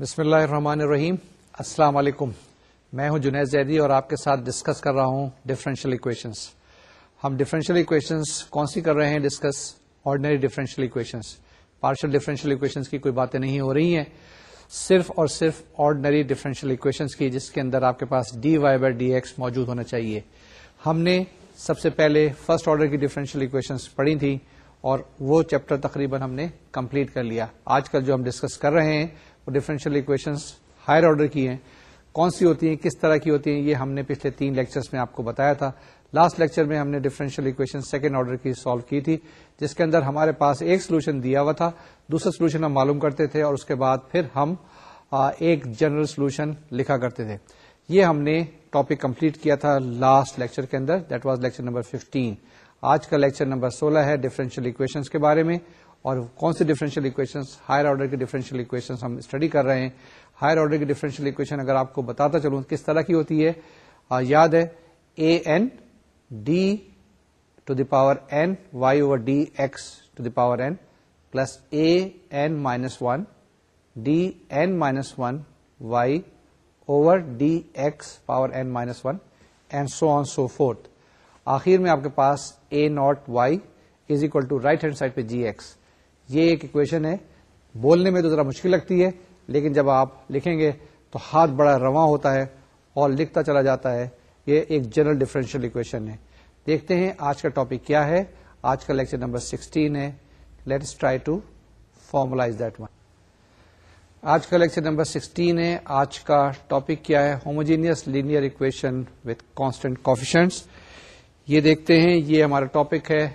بسم اللہ الرحمن الرحیم السلام علیکم میں ہوں جنید زیدی اور آپ کے ساتھ ڈسکس کر رہا ہوں ڈفرینشیل اکویشنس ہم ڈفرینشیل اکویشنس کون سی کر رہے ہیں discuss ordinary differential equations partial differential equations کی کوئی باتیں نہیں ہو رہی ہیں صرف اور صرف آرڈنری ڈفرینشیل اکویشنس کی جس کے اندر آپ کے پاس D Y by D X موجود ہونا چاہیے ہم نے سب سے پہلے فرسٹ آرڈر کی ڈفرینشیل اکویشنس پڑھی تھیں اور وہ چیپٹر تقریباً ہم نے کمپلیٹ کر لیا آج کل جو ہم ڈسکس کر رہے ہیں ڈفرینشیل اکویشنس ہائر آرڈر کی ہیں کون سی ہوتی ہیں کس طرح کی ہوتی ہیں یہ ہم نے پچھلے تین لیکچرس میں آپ کو بتایا تھا لاسٹ لیکچر میں ہم نے ڈفرینشیل اکویشن سیکنڈ آرڈر کی سالو کی تھی جس کے اندر ہمارے پاس ایک سولوشن دیا ہوا تھا دوسرا سولوشن ہم معلوم کرتے تھے اور اس کے بعد پھر ہم ایک جنرل سولوشن لکھا کرتے تھے یہ ہم نے ٹاپک کمپلیٹ کیا تھا لاسٹ لیکچر کے اندر دیٹ واز لیکچر نمبر 15 آج کا لیکچر نمبر 16 ہے ڈفرینشیل اکویشنس کے بارے میں اور کون سے ڈفرینشیل اکویشن ہائر آرڈر کے ڈیفرنشیل اکویشنس ہم اسٹڈی کر رہے ہیں ہائر آرڈر کی ڈفرینشیل اکویشن اگر آپ کو بتاتا چلوں کس طرح کی ہوتی ہے آ, یاد ہے A N D to the power N Y over D X to the power N N plus A minus one D N minus one Y over D X power N minus one and so on so forth آخر میں آپ کے پاس A naught Y is equal to right hand side پہ جی x یہ ایک equation ہے بولنے میں تو ذرا مشکل لگتی ہے لیکن جب آپ لکھیں گے تو ہاتھ بڑا رواں ہوتا ہے اور لکھتا چلا جاتا ہے یہ ایک جنرل ڈفرینشیل اکویشن ہے دیکھتے ہیں آج کا ٹاپک کیا ہے آج کا لیکچر نمبر سکسٹین ہے let's try to formalize that one آج کا لیکچر نمبر سکسٹین ہے آج کا ٹاپک کیا ہے homogeneous linear equation with constant coefficients یہ دیکھتے ہیں یہ ہمارا ٹاپک ہے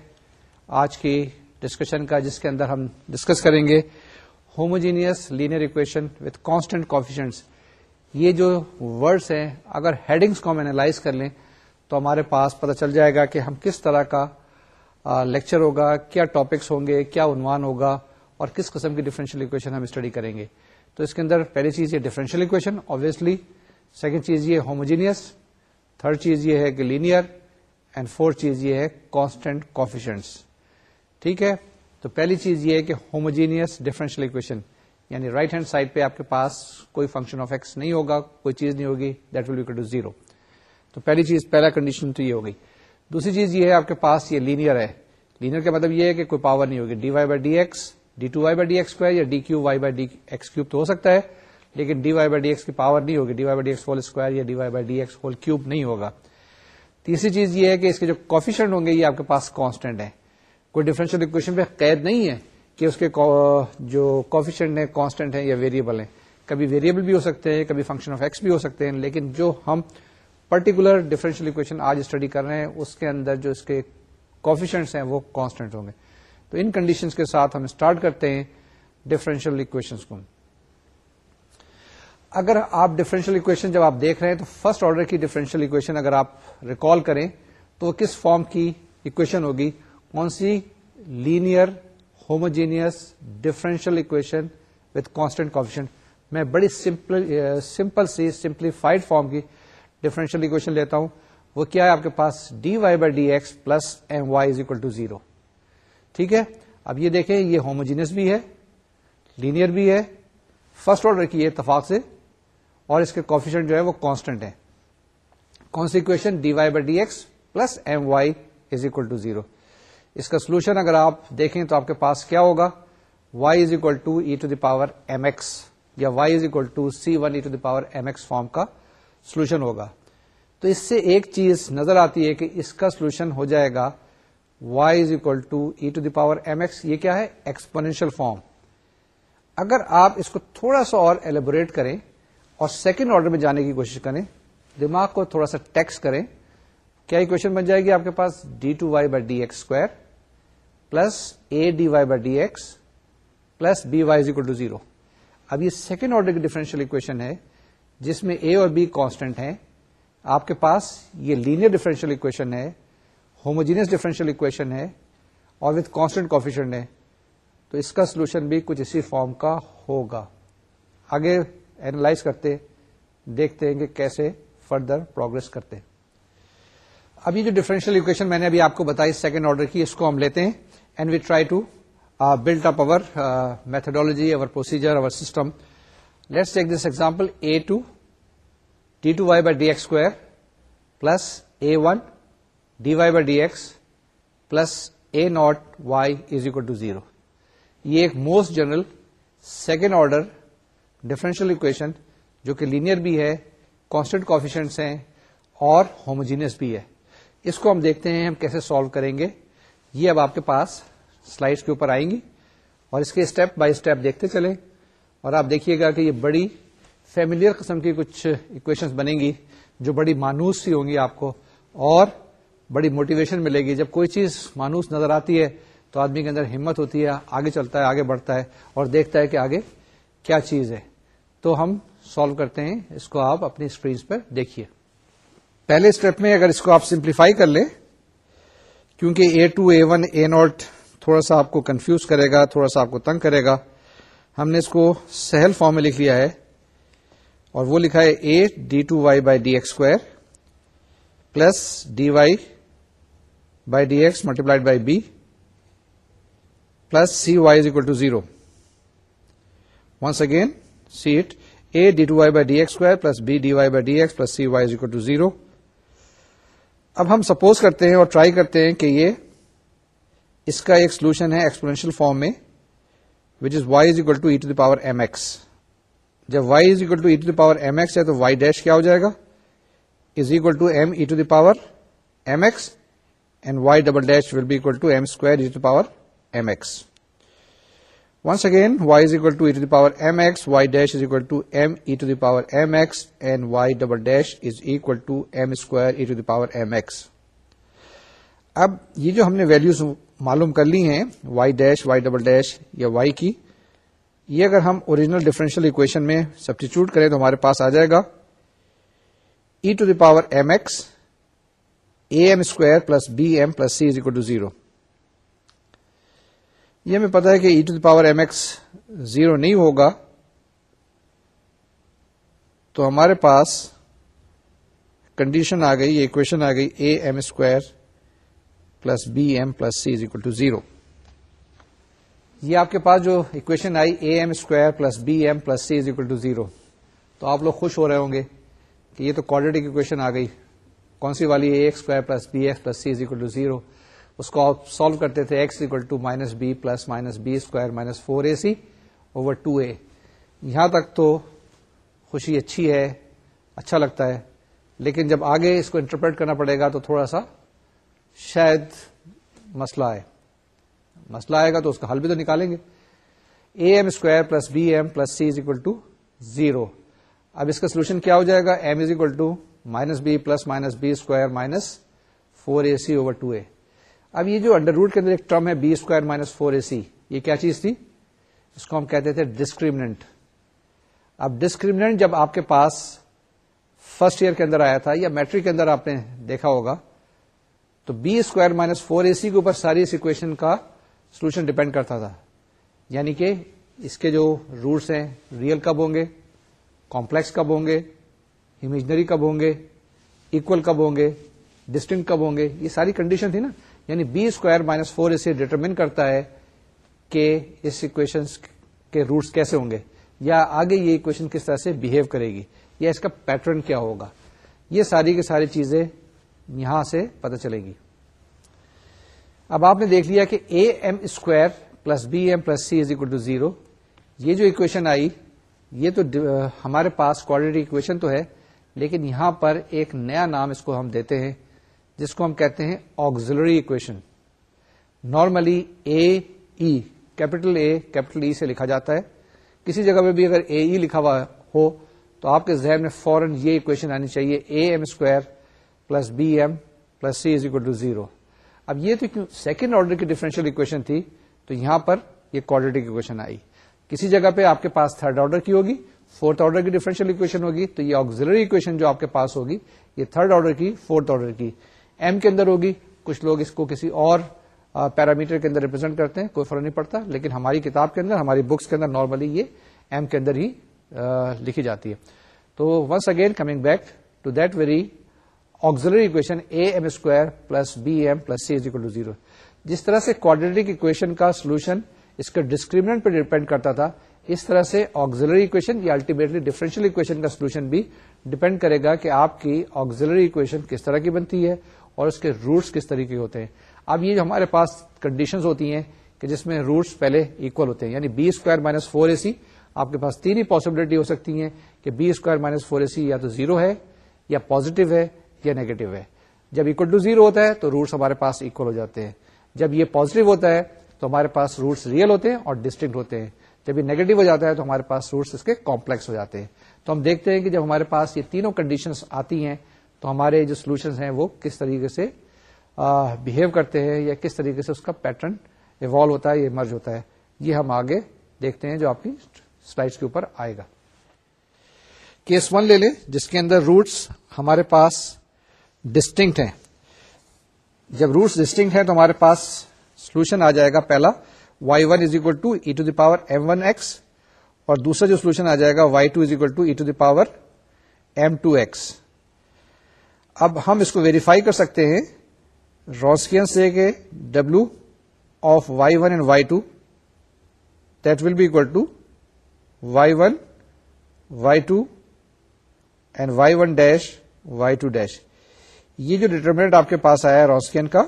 آج کی ڈسکشن کا جس کے اندر ہم ڈسکس کریں گے homogeneous linear equation with constant coefficients یہ جو ورڈس ہیں اگر ہیڈنگس کو ہم اینالائز کر لیں تو ہمارے پاس پتہ چل جائے گا کہ ہم کس طرح کا لیکچر ہوگا کیا ٹاپکس ہوں گے کیا عنوان ہوگا اور کس قسم کی ڈفرینشیل اکویشن ہم اسٹڈی کریں گے تو اس کے اندر پہلی چیز یہ ڈفرینشیل اکویشن آبویسلی سیکنڈ چیز یہ ہوموجینئس تھرڈ چیز یہ ہے کہ لینئر اینڈ فورتھ چیز یہ ہے کانسٹنٹ کافیشنٹس ٹھیک ہے تو پہلی چیز یہ ہے کہ ہوموجینئس ڈیفرنشل اکویشن یعنی رائٹ ہینڈ سائڈ پہ آپ کے پاس کوئی فنکشن آف ایکس نہیں ہوگا کوئی چیز نہیں ہوگی دیٹ ول ٹو زیرو تو پہلی چیز پہلا کنڈیشن تو یہ ہوگی دوسری چیز یہ ہے آپ کے پاس یہ لینئر ہے لینئر کا مطلب یہ ہے کہ کوئی پاور نہیں ہوگی D Y by D X D two Y by D X square یا D cube Y by D X cube تو ہو سکتا ہے لیکن D Y by D X کی پاور نہیں ہوگی D Y by D X whole square یا D Y by D X whole cube نہیں ہوگا تیسری چیز یہ ہے کہ اس کے جو کوفیشنٹ ہوں گے یہ آپ کے پاس کانسٹینٹ ہے کوئی ڈیفرینشیل اکویشن پہ قید نہیں ہے کہ اس کے جو کوفیشنٹ ہیں کانسٹنٹ ہیں یا ویریبل ہیں کبھی ویریبل بھی ہو سکتے ہیں کبھی فنکشن آف ایکس بھی ہو سکتے ہیں لیکن جو ہم پرٹیکولر ڈفرینشیل اکویشن آج اسٹڈی کر رہے ہیں اس کے اندر جو اس کے کوفیشنٹس ہیں وہ کانسٹنٹ ہوں گے تو ان کنڈیشن کے ساتھ ہم اسٹارٹ کرتے ہیں ڈفرینشیل اکویشن کو اگر آپ ڈفرینشیل اکویشن جب آپ دیکھ رہے ہیں تو فرسٹ آرڈر کی ڈفرینشیل اکویشن اگر آپ ریکال کریں تو کس فارم کی اکویشن ہوگی کون سی linear homogeneous differential equation with constant coefficient میں بڑی سمپل سی سمپلیفائڈ فارم کی ڈفرینشیل اکویشن لیتا ہوں وہ کیا ہے آپ کے پاس D Y by D X plus M Y is equal to zero ٹھیک ہے اب یہ دیکھیں یہ ہوموجینس بھی ہے لینئر بھی ہے فرسٹ آرڈر کی ہے اتفاق سے اور اس کے کوفیشن جو ہے وہ کانسٹنٹ ہے کون سی equation D Y by D X plus M Y is equal to zero اس کا سولوشن اگر آپ دیکھیں تو آپ کے پاس کیا ہوگا Y is equal to E to the power M X یا Y is equal to C one E to the power M X form کا سولوشن ہوگا تو اس سے ایک چیز نظر آتی ہے کہ اس کا سولوشن ہو جائے گا Y is equal to E to the power M X یہ کیا ہے ایکسپونینشیل فارم اگر آپ اس کو تھوڑا سا اور ایلیبوریٹ کریں اور سیکنڈ آرڈر میں جانے کی کوشش کریں دماغ کو تھوڑا سا ٹیکس کریں کیا بن جائے گی آپ کے پاس D two Y by D X square plus A D Y by D X plus B Y is equal to zero اب یہ سیکنڈ آرڈر کی ڈیفرنشیل اکویشن ہے جس میں اے اور بی کانسٹنٹ ہے آپ کے پاس یہ لینئر ڈیفرنشیل اکویشن ہے ہوموجینس ڈیفرنشیل اکویشن ہے اور وتھ کانسٹنٹ کافیشن ہے تو اس کا سولوشن بھی کچھ اسی فارم کا ہوگا آگے اینالائز کرتے دیکھتے ہیں کہ کیسے فردر پروگرس کرتے ابھی جو ڈیفرنشیل اکویشن میں نے ابھی آپ کو بتائی سیکنڈ آرڈر کی اس کو ہم لیتے ہیں and we try to build up our methodology our procedure our system let's take this example A two D two Y by D X square plus A one D Y by D X plus A naught Y is equal to zero یہ ایک most general second order differential equation جو کہ linear بھی ہے constant coefficients ہیں اور homogeneous بھی ہے اس کو ہم دیکھتے ہیں ہم کیسے سالو کریں گے یہ اب آپ کے پاس سلائڈس کے اوپر آئیں گی اور اس کے اسٹیپ بائی اسٹیپ دیکھتے چلیں اور آپ دیکھیے گا کہ یہ بڑی فیملیئر قسم کی کچھ اکویشن بنیں گی جو بڑی مانوس سی ہوں گی آپ کو اور بڑی موٹیویشن ملے گی جب کوئی چیز مانوس نظر آتی ہے تو آدمی کے اندر ہمت ہوتی ہے آگے چلتا ہے آگے بڑھتا ہے اور دیکھتا ہے کہ آگے کیا چیز ہے تو ہم سالو کرتے ہیں اس کو آپ اپنی اسکرین پر دیکھیے پہلے اسٹیپ میں اگر اس کو آپ سمپلیفائی کر لیں کیونکہ A two A one A naught تھوڑا سا آپ کو کنفیوز کرے گا تھوڑا سا آپ کو تنگ کرے گا ہم نے اس کو سہل فارم میں لکھ لیا ہے اور وہ لکھا ہے A D two Y by D X square plus D Y by D X multiplied by B plus C Y is equal to zero once again set A D two Y by D X square plus B D Y by D X plus C Y is equal to zero اب ہم suppose کرتے ہیں اور try کرتے ہیں کہ یہ اس کا ایک سولوشن ہے ایکسپرنشل فارم میں which is Y is equal to to the power M X جب Y is equal to the power M X ہے تو وائی ڈیش کیا ہو جائے گا is equal to M E to the power M X and Y double dash will be equal to M square E to power M X once again Y is equal to E to the power M X Y dash is equal to M E to the power M X and Y double dash is equal to M square E to the power M X اب یہ جو ہم نے values معلوم کر لی ہیں Y dash Y double dash یا وائی کی یہ اگر ہم اوریجنل ڈیفرنشیل اکویشن میں سبسٹیچیوٹ کریں تو ہمارے پاس آ جائے گا E to the power M X A M square plus B M plus C is equal to zero یہ ہمیں پتا ہے کہ E to the power M X zero نہیں ہوگا تو ہمارے پاس کنڈیشن آ گئی یہ اکویشن آ گئی A M square plus B M plus C is equal to zero یہ آپ کے پاس جو equation I A M square plus B M plus C is equal to zero تو آپ لوگ خوش ہو رہے ہوں گے کہ یہ تو کوالٹی کی آ گئی کون سی والی A X square plus B S plus C is equal to zero اس کو آپ سالو کرتے تھے X equal to minus B plus minus B square minus four A C over two A یہاں تک تو خوشی اچھی ہے اچھا لگتا ہے لیکن جب آگے اس کو انٹرپریٹ کرنا پڑے گا تو تھوڑا سا شاید مسئلہ آئے مسئلہ آئے گا تو اس کا حل بھی تو نکالیں گے A M square plus B M plus C is equal to zero اب اس کا سولوشن کیا ہو جائے گا M is equal to minus B plus minus B square minus four A C over two A اب یہ جو انڈر روٹ کے اندر ایک ٹرم ہے B square minus four A C یہ کیا چیز تھی اس کو ہم کہتے تھے ڈسکریمنٹ اب ڈسکریمنٹ جب آپ کے پاس فرسٹ ایئر کے اندر آیا تھا یا میٹرک کے اندر آپ نے دیکھا ہوگا تو B square minus four A C کے اوپر ساری اس اکویشن کا سولوشن ڈپینڈ کرتا تھا یعنی کہ اس کے جو روٹس ہیں ریئل کب ہوں گے کمپلیکس کب ہوں گے امیجنری کب ہوں گے اکول کب ہوں گے ڈسٹنک کب ہوں گے یہ ساری کنڈیشن تھی نا یعنی بی اسکوائر مائنس فور اسے ڈیٹرمن کرتا ہے کہ اس اکویشن کے روٹس کیسے ہوں گے یا آگے یہ اکویشن کس طرح سے بہیو کرے گی یا اس کا پیٹرن کیا ہوگا یہ ساری کی ساری چیزیں یہاں سے پتا چلے گی اب آپ نے دیکھ لیا کہ A M square plus B M plus C is equal to zero یہ جو اکویشن آئی یہ تو ہمارے پاس کوالٹی اکویشن تو ہے لیکن یہاں پر ایک نیا نام اس کو ہم دیتے ہیں جس کو ہم کہتے ہیں auxiliary equation normally a e capital A capital E سے لکھا جاتا ہے کسی جگہ پہ بھی اگر اے ای e لکھا ہوا ہو تو آپ کے ذہن میں فوراً یہ اکویشن آنی چاہیے a m square plus b m plus c is equal to zero اب یہ تو سیکنڈ آرڈر کی ڈیفرنشیل اکویشن تھی تو یہاں پر یہ اکویشن آئی کسی جگہ پہ آپ کے پاس تھرڈ آرڈر کی ہوگی فورتھ آرڈر کی ڈیفرنشیل اکویشن ہوگی تو یہ آگزلری اکویشن جو آپ کے پاس ہوگی یہ تھرڈ آرڈر کی فورتھ آرڈر کی ایم کے اندر ہوگی کچھ لوگ اس کو کسی اور پیرامیٹر کے اندر ریپرزینٹ کرتے ہیں کوئی فرق نہیں پڑتا لیکن ہماری کتاب کے اندر ہماری بکس کے اندر نارملی یہ ایم کے اندر ہی لکھی جاتی ہے تو once again coming back to that very auxiliary equation a m square plus b m plus c equal to zero جس طرح سے کوارڈیٹ اکویشن کا سولوشن اس کے ڈسکریمنٹ پہ ڈیپینڈ کرتا تھا اس طرح سے آگزلری اکویشن یا الٹیمیٹلی ڈیفرنشیل اکویشن کا سولوشن بھی ڈیپینڈ کرے گا کہ آپ کی آگزلری اکویشن کس طرح کی بنتی ہے اور اس کے روٹس کس طریقے ہوتے ہیں اب یہ جو ہمارے پاس کنڈیشن ہوتی ہیں کہ جس میں روٹس پہلے اکول ہوتے ہیں یعنی b square minus four a c آپ کے پاس تین ہی پاسبلٹی ہو سکتی ہیں کہ b square minus four a c یا تو زیرو ہے یا پوزیٹو ہے یا نیگیٹو ہے جب اکول ٹو زیرو ہوتا ہے تو روٹس ہمارے پاس اکول ہو جاتے ہیں جب یہ پوزیٹو ہوتا ہے تو ہمارے پاس روٹس ریئل ہوتے ہیں اور ڈسٹنکٹ ہوتے ہیں جب یہ نیگیٹو ہو جاتا ہے تو ہمارے پاس روٹس اس کے کمپلیکس ہو جاتے ہیں تو ہم دیکھتے ہیں کہ جب ہمارے پاس یہ تینوں کنڈیشن آتی ہیں تو ہمارے جو سولوشن ہیں وہ کس طریقے سے بہیو کرتے ہیں یا کس طریقے سے اس کا پیٹرن ایوالو ہوتا ہے یا مرج ہوتا ہے یہ ہم آگے دیکھتے ہیں جو آپ کی سلائڈ کے اوپر آئے گا کیس ون لے لیں جس کے اندر روٹس ہمارے پاس ڈسٹنکٹ ہیں جب روٹس ڈسٹنکٹ ہیں تو ہمارے پاس سولوشن آ جائے گا پہلا y1 one is equal to e to the power m one x اور دوسرا جو سولوشن آ جائے گا y2 two is equal to e to the power m two x اب ہم اس کو ویریفائی کر سکتے ہیں روسکین سے کہ W of y one and y two that will be equal to y one y two and y one dash y two dash یہ جو ڈیٹرمنٹ آپ کے پاس آیا ہے روسکین کا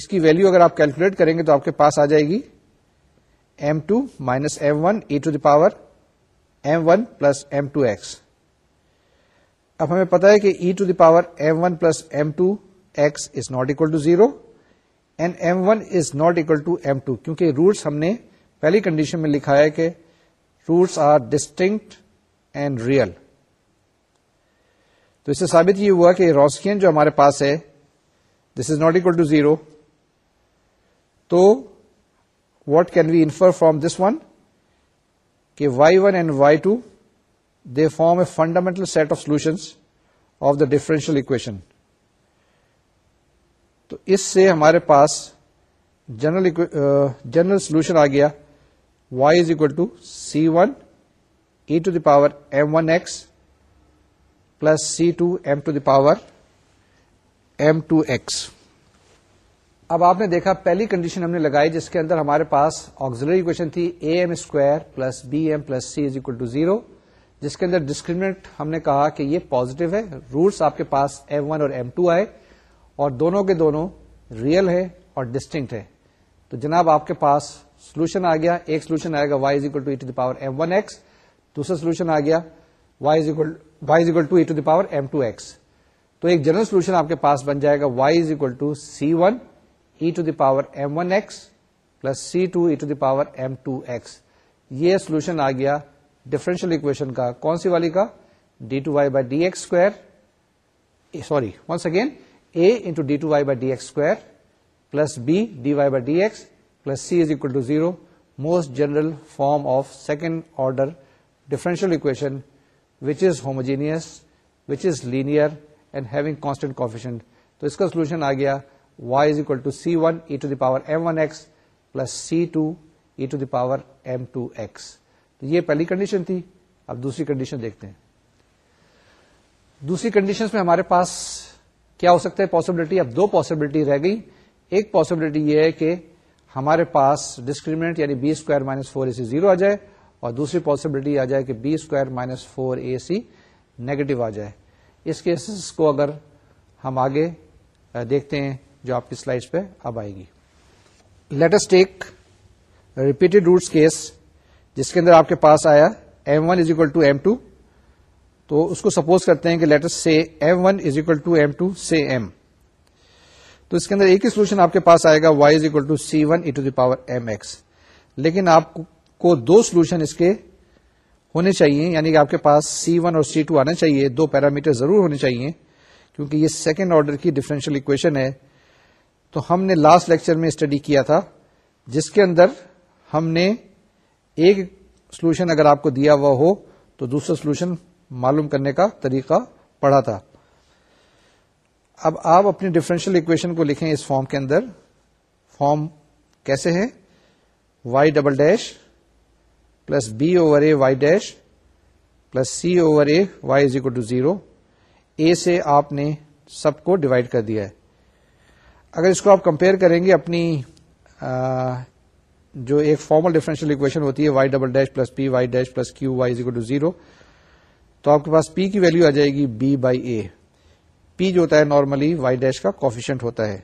اس کی ویلو اگر آپ کیلکولیٹ کریں گے تو آپ کے پاس آ جائے گی m two minus m one e to the power m one plus m two x اب ہمیں پتا ہے کہ e to the power m one plus m two x is not equal to zero and m one is not equal to m two کیونکہ roots ہم نے پہلی condition میں لکھا ہے کہ roots are distinct and real تو اس سے ثابت یہ ہوا کہ روسکین جو ہمارے پاس ہے this is not equal to zero تو what can we infer from this one کہ y one and y two they form a fundamental set of solutions of the differential equation تو اس سے ہمارے پاس جنرل جنرل سولوشن آ گیا y is equal to c one e to the power m one x plus c two m to the power m two x اب آپ نے دیکھا پہلی کنڈیشن ہم نے لگائی جس کے اندر ہمارے پاس آگزلری اکویشن تھی a m square plus b m plus c is equal to zero جس کے اندر ڈسکریمنٹ ہم نے کہا کہ یہ پوزیٹو ہے روٹس آپ کے پاس ایم ون اور ایم ٹو آئے اور دونوں کے دونوں ریئل ہے اور ڈسٹنکٹ ہے تو جناب آپ کے پاس سولوشن آ گیا ایک سولوشن آئے گا is equal to the power m one x دوسرا سولوشن آ گیا y is equal to the power m two x تو ایک جنرل سولوشن آپ کے پاس بن جائے گا y is equal to c one e to the power m one x plus c two e to the power m two x یہ solution آ گیا ڈیفرنشیل اکویشن کا کون سی والی کا d two y by d x square sorry once again a into d two y by d x square plus b d y by d x plus c is equal to zero most general form of second order differential equation which is homogeneous which is linear and having constant coefficient تو اس کا solution آ گیا y is equal to c one e power m one x plus c two e to the power m two x تو یہ پہلی condition تھی اب دوسری کنڈیشن دیکھتے ہیں دوسری کنڈیشن میں ہمارے پاس کیا ہو سکتا ہے پاسبلٹی اب دو پاسبلٹی رہ گئی ایک پاسبلٹی یہ ہے کہ ہمارے پاس ڈسکریمنٹ یعنی b square minus four a c zero آ جائے اور دوسری پاسبلٹی آ جائے کہ b square minus four a c negative آ جائے اس کیسز کو اگر ہم آگے دیکھتے ہیں جو آپ کی سلائڈ پہ اب آئے گی let's take repeated roots case جس کے اندر آپ کے پاس آیا m one is equal to m two تو اس کو سپوز کرتے ہیں کہ لیٹر سے m one is equal to m two سے ایم تو اس کے اندر ایک ہی سولوشن آپ کے پاس آئے گا y is equal to c one at the power m x لیکن آپ کو دو سولوشن اس کے ہونے چاہیے یعنی کہ آپ کے پاس سی ون اور سی ٹو آنا چاہیے دو پیرامیٹر ضرور ہونے چاہیے کیونکہ یہ سیکنڈ آرڈر کی ڈفرینشیل اکویشن ہے تو ہم نے لاسٹ لیکچر میں اسٹڈی کیا تھا جس کے اندر ہم نے ایک سولوشن اگر آپ کو دیا ہوا ہو تو دوسرا سولوشن معلوم کرنے کا طریقہ پڑا تھا اب آپ اپنی ڈفرینشیل اکویشن کو لکھیں اس فارم کے اندر فارم کیسے ہے y double dash plus b over a y dash plus c over a y equal to zero a سے آپ نے سب کو ڈیوائڈ کر دیا ہے اگر اس کو آپ کمپیئر کریں گے اپنی جو ایک فارمل ڈیفرنشیل اکویشن ہوتی ہے y double dash plus p y dash plus q y to zero تو آپ کے پاس پی کی ویلو آ جائے گی بی بائی اے پی جو ہوتا ہے نارملی وائی ڈیش کا کوفیشنٹ ہوتا ہے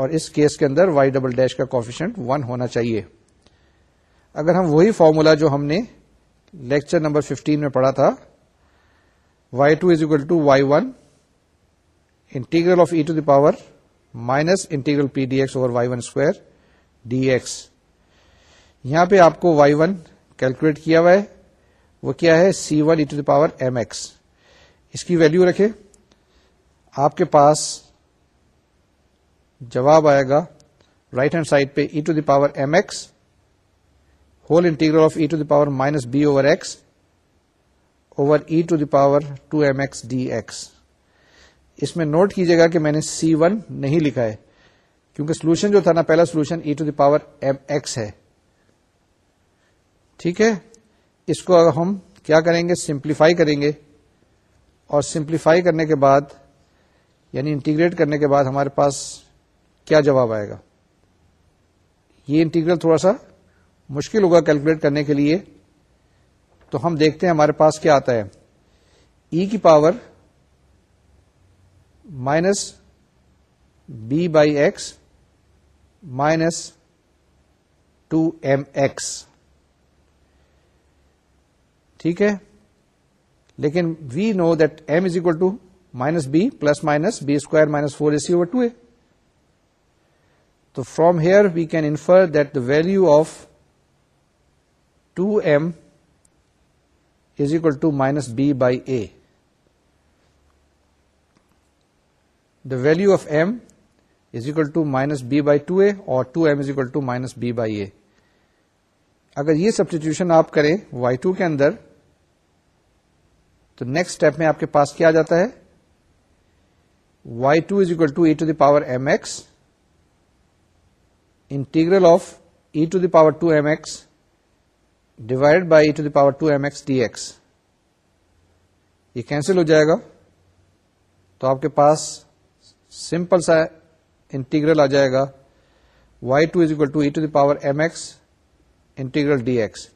اور اس کیس کے اندر وائی ڈبل ڈیش کا کوفیشنٹ ون ہونا چاہیے اگر ہم وہی فارمولا جو ہم نے لیکچر نمبر ففٹین میں پڑھا تھا y two is equal to y one integral of e to the power minus integral p d x over y one square d x یہاں پہ آپ کو وائی ون کیلکولیٹ کیا ہوا ہے وہ کیا ہے c one e to power m x اس کی ویلو رکھے آپ کے پاس جواب آئے گا رائٹ ہینڈ سائڈ پہ e to the power m x whole integral of e to the power minus b over x over e to the power two m x d x اس میں note کیجیے گا کہ میں نے سی one نہیں لکھا ہے کیونکہ سولوشن جو تھا نا پہلا solution e to the power m x ہے ٹھیک ہے اس کو اگر ہم کیا کریں گے سمپلیفائی کریں گے اور سمپلیفائی کرنے کے بعد یعنی انٹیگریٹ کرنے کے بعد ہمارے پاس کیا جواب آئے گا یہ انٹیگریٹ تھوڑا سا مشکل ہوگا کیلکولیٹ کرنے کے لیے تو ہم دیکھتے ہیں ہمارے پاس کیا آتا ہے ای e کی power minus b by x minus two m x ٹھیک ہے لیکن we know that m is equal to minus b plus minus b square minus four a c over two a تو from here we can infer that the value of two m is equal to minus b by a the value of m is equal to minus b by two a اور two m is equal to minus b by a اگر یہ substitution آپ کریں y two کے اندر تو next step میں آپ کے پاس کیا جاتا ہے y two is equal to e to the power m x integral of e to the power two m x divide by e to the power two m x d x یہ cancel ہو جائے گا تو آپ کے پاس simple سا integral آ جائے گا y two is equal to e to the power m x integral d x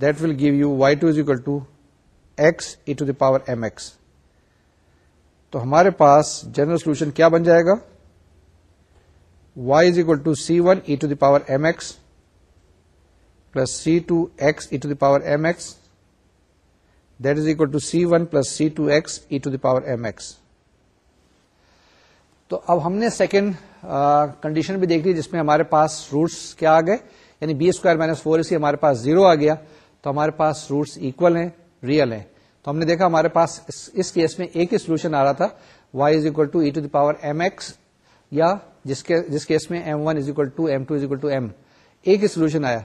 that will give you y two is equal to x e to the power m x تو ہمارے پاس general solution کیا بن جائے گا y is equal to c one e to the power m x plus c two x e to the power m x that is equal to c one plus c two x e to the power m x تو اب ہم نے second condition بھی دیکھ لی جس میں ہمارے پاس روٹس کیا آ گئے یعنی be square minus four a c ہمارے پاس زیرو آ گیا تو ہمارے پاس روٹس اکول ہیں ریئل ہیں تو ہم نے دیکھا ہمارے پاس اس کیس میں ایک ہی سولوشن آ رہا تھا y is equal to e to the power m x یا جس کے m one is equal to m ایک ہی سولوشن آیا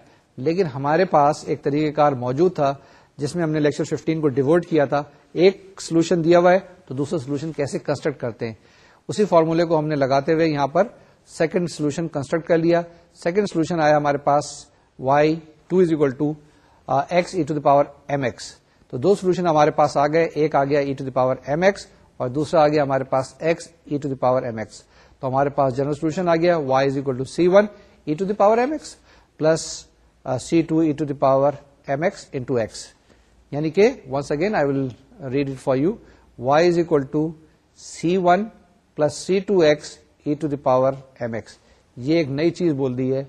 لیکن ہمارے پاس ایک طریقہ کار موجود تھا جس میں ہم نے لیکچر ففٹین کو ڈیورٹ کیا تھا ایک سولوشن دیا ہوا ہے تو دوسرا سولوشن کیسے کنسٹرکٹ کرتے ہیں اسی فارمولہ کو ہم نے لگاتے ہوئے یہاں پر سیکنڈ سولوشن کنسٹرکٹ کر لیا سیکنڈ سولوشن آیا ہمارے پاس y two is the power m x تو دو سولوشن ہمارے پاس آ گئے ایک آ گیا e to the power m x اور دوسرا آ گیا ہمارے پاس x e to the power m x تو ہمارے پاس جنرل سولوشن آ گیا y is equal to c one e to the power m x plus c two e to the power m x into x یعنی کہ once again I will read it for you y is equal to c one plus c two x e to the power m x یہ ایک نئی چیز بول دی ہے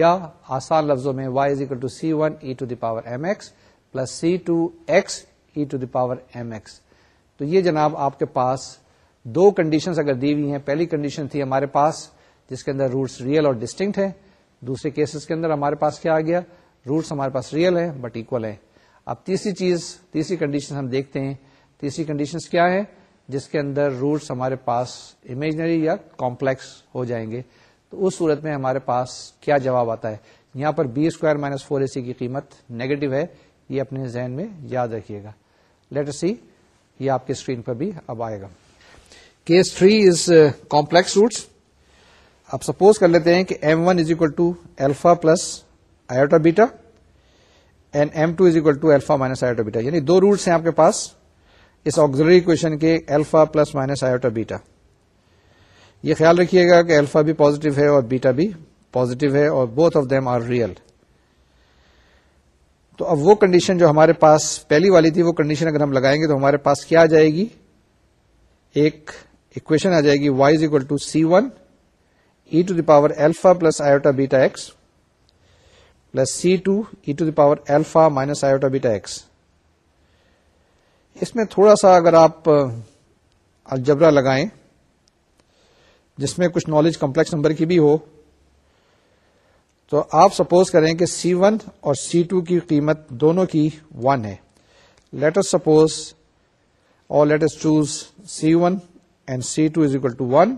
یا آسان لفظوں میں y is equal to c one e to the power m x plus c two x e to the power m x تو یہ جناب آپ کے پاس دو کنڈیشنز اگر دی ہوئی ہیں پہلی کنڈیشن تھی ہمارے پاس جس کے اندر روٹس ریئل اور ڈسٹنکٹ ہیں دوسرے کیسز کے اندر ہمارے پاس کیا آ گیا روٹس ہمارے پاس ریئل ہیں بٹ اکول ہیں اب تیسری چیز تیسری کنڈیشن ہم دیکھتے ہیں تیسری کنڈیشنز کیا ہے جس کے اندر روٹس ہمارے پاس امیجنری یا کمپلیکس ہو جائیں گے تو اس صورت میں ہمارے پاس کیا جواب آتا ہے یہاں پر b square minus four a c کی قیمت نیگیٹو ہے یہ اپنے ذہن میں یاد رکھیے گا لیٹر سی یہ آپ کے اسکرین پر بھی اب آئے گا case three is complex roots آپ سپوز کر لیتے ہیں کہ m one is equal to alpha plus iota beta and m two is equal to alpha minus beta یعنی دو روٹس ہیں آپ کے پاس اس آگزری اکویشن کے alpha plus minus iota beta یہ خیال رکھیے گا کہ الفا بھی پازیٹو ہے اور بیٹا بھی پوزیٹو ہے اور both of them are real تو اب وہ کنڈیشن جو ہمارے پاس پہلی والی تھی وہ کنڈیشن اگر ہم لگائیں گے تو ہمارے پاس کیا آ جائے گی ایک اکویشن آ جائے گی y is equal to c one e to the power alpha plus iota beta x plus c two e to the power alpha minus iota beta x اس میں تھوڑا سا اگر آپ الجبرا لگائیں جس میں کچھ نالج کمپلیکس نمبر کی بھی ہو تو آپ سپوز کریں کہ سی ون اور سی ٹو کی قیمت دونوں کی ون ہے لیٹس سپوز اور let's choose c one and c two is equal to one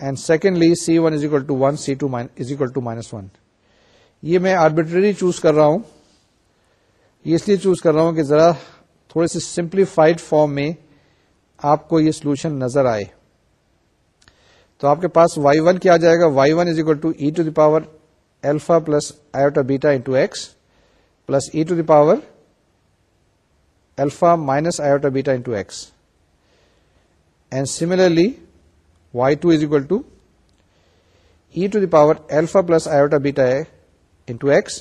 and secondly c one is equal to one c two is equal to minus one یہ میں arbitrary choose کر رہا ہوں یہ اس لیے choose کر رہا ہوں کہ ذرا تھوڑے سے سمپلیفائڈ فارم میں آپ کو یہ سولوشن نظر آئے تو آپ کے پاس وائی ون کیا جائے گا y one is equal to e to the power alpha plus iota beta into x plus e to the power alpha minus iota beta into x and similarly y two is equal to e to the power alpha plus iota beta into x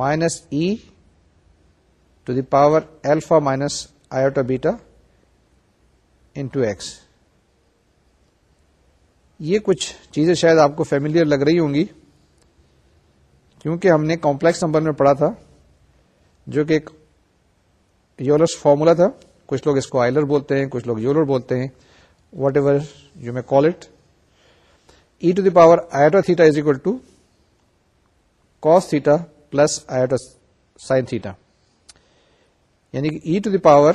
minus e to the power alpha minus iota beta x یہ کچھ چیزیں شاید آپ کو familiar لگ رہی ہوں گی کیونکہ ہم نے کمپلیکس نمبر میں پڑھا تھا جو کہ ایک یولرس فارمولا تھا کچھ لوگ اس کو آئلر بولتے ہیں کچھ لوگ یولر بولتے ہیں whatever you may call it e to the power iota theta is equal to cos theta plus iota sine theta یعنی کہ e to the power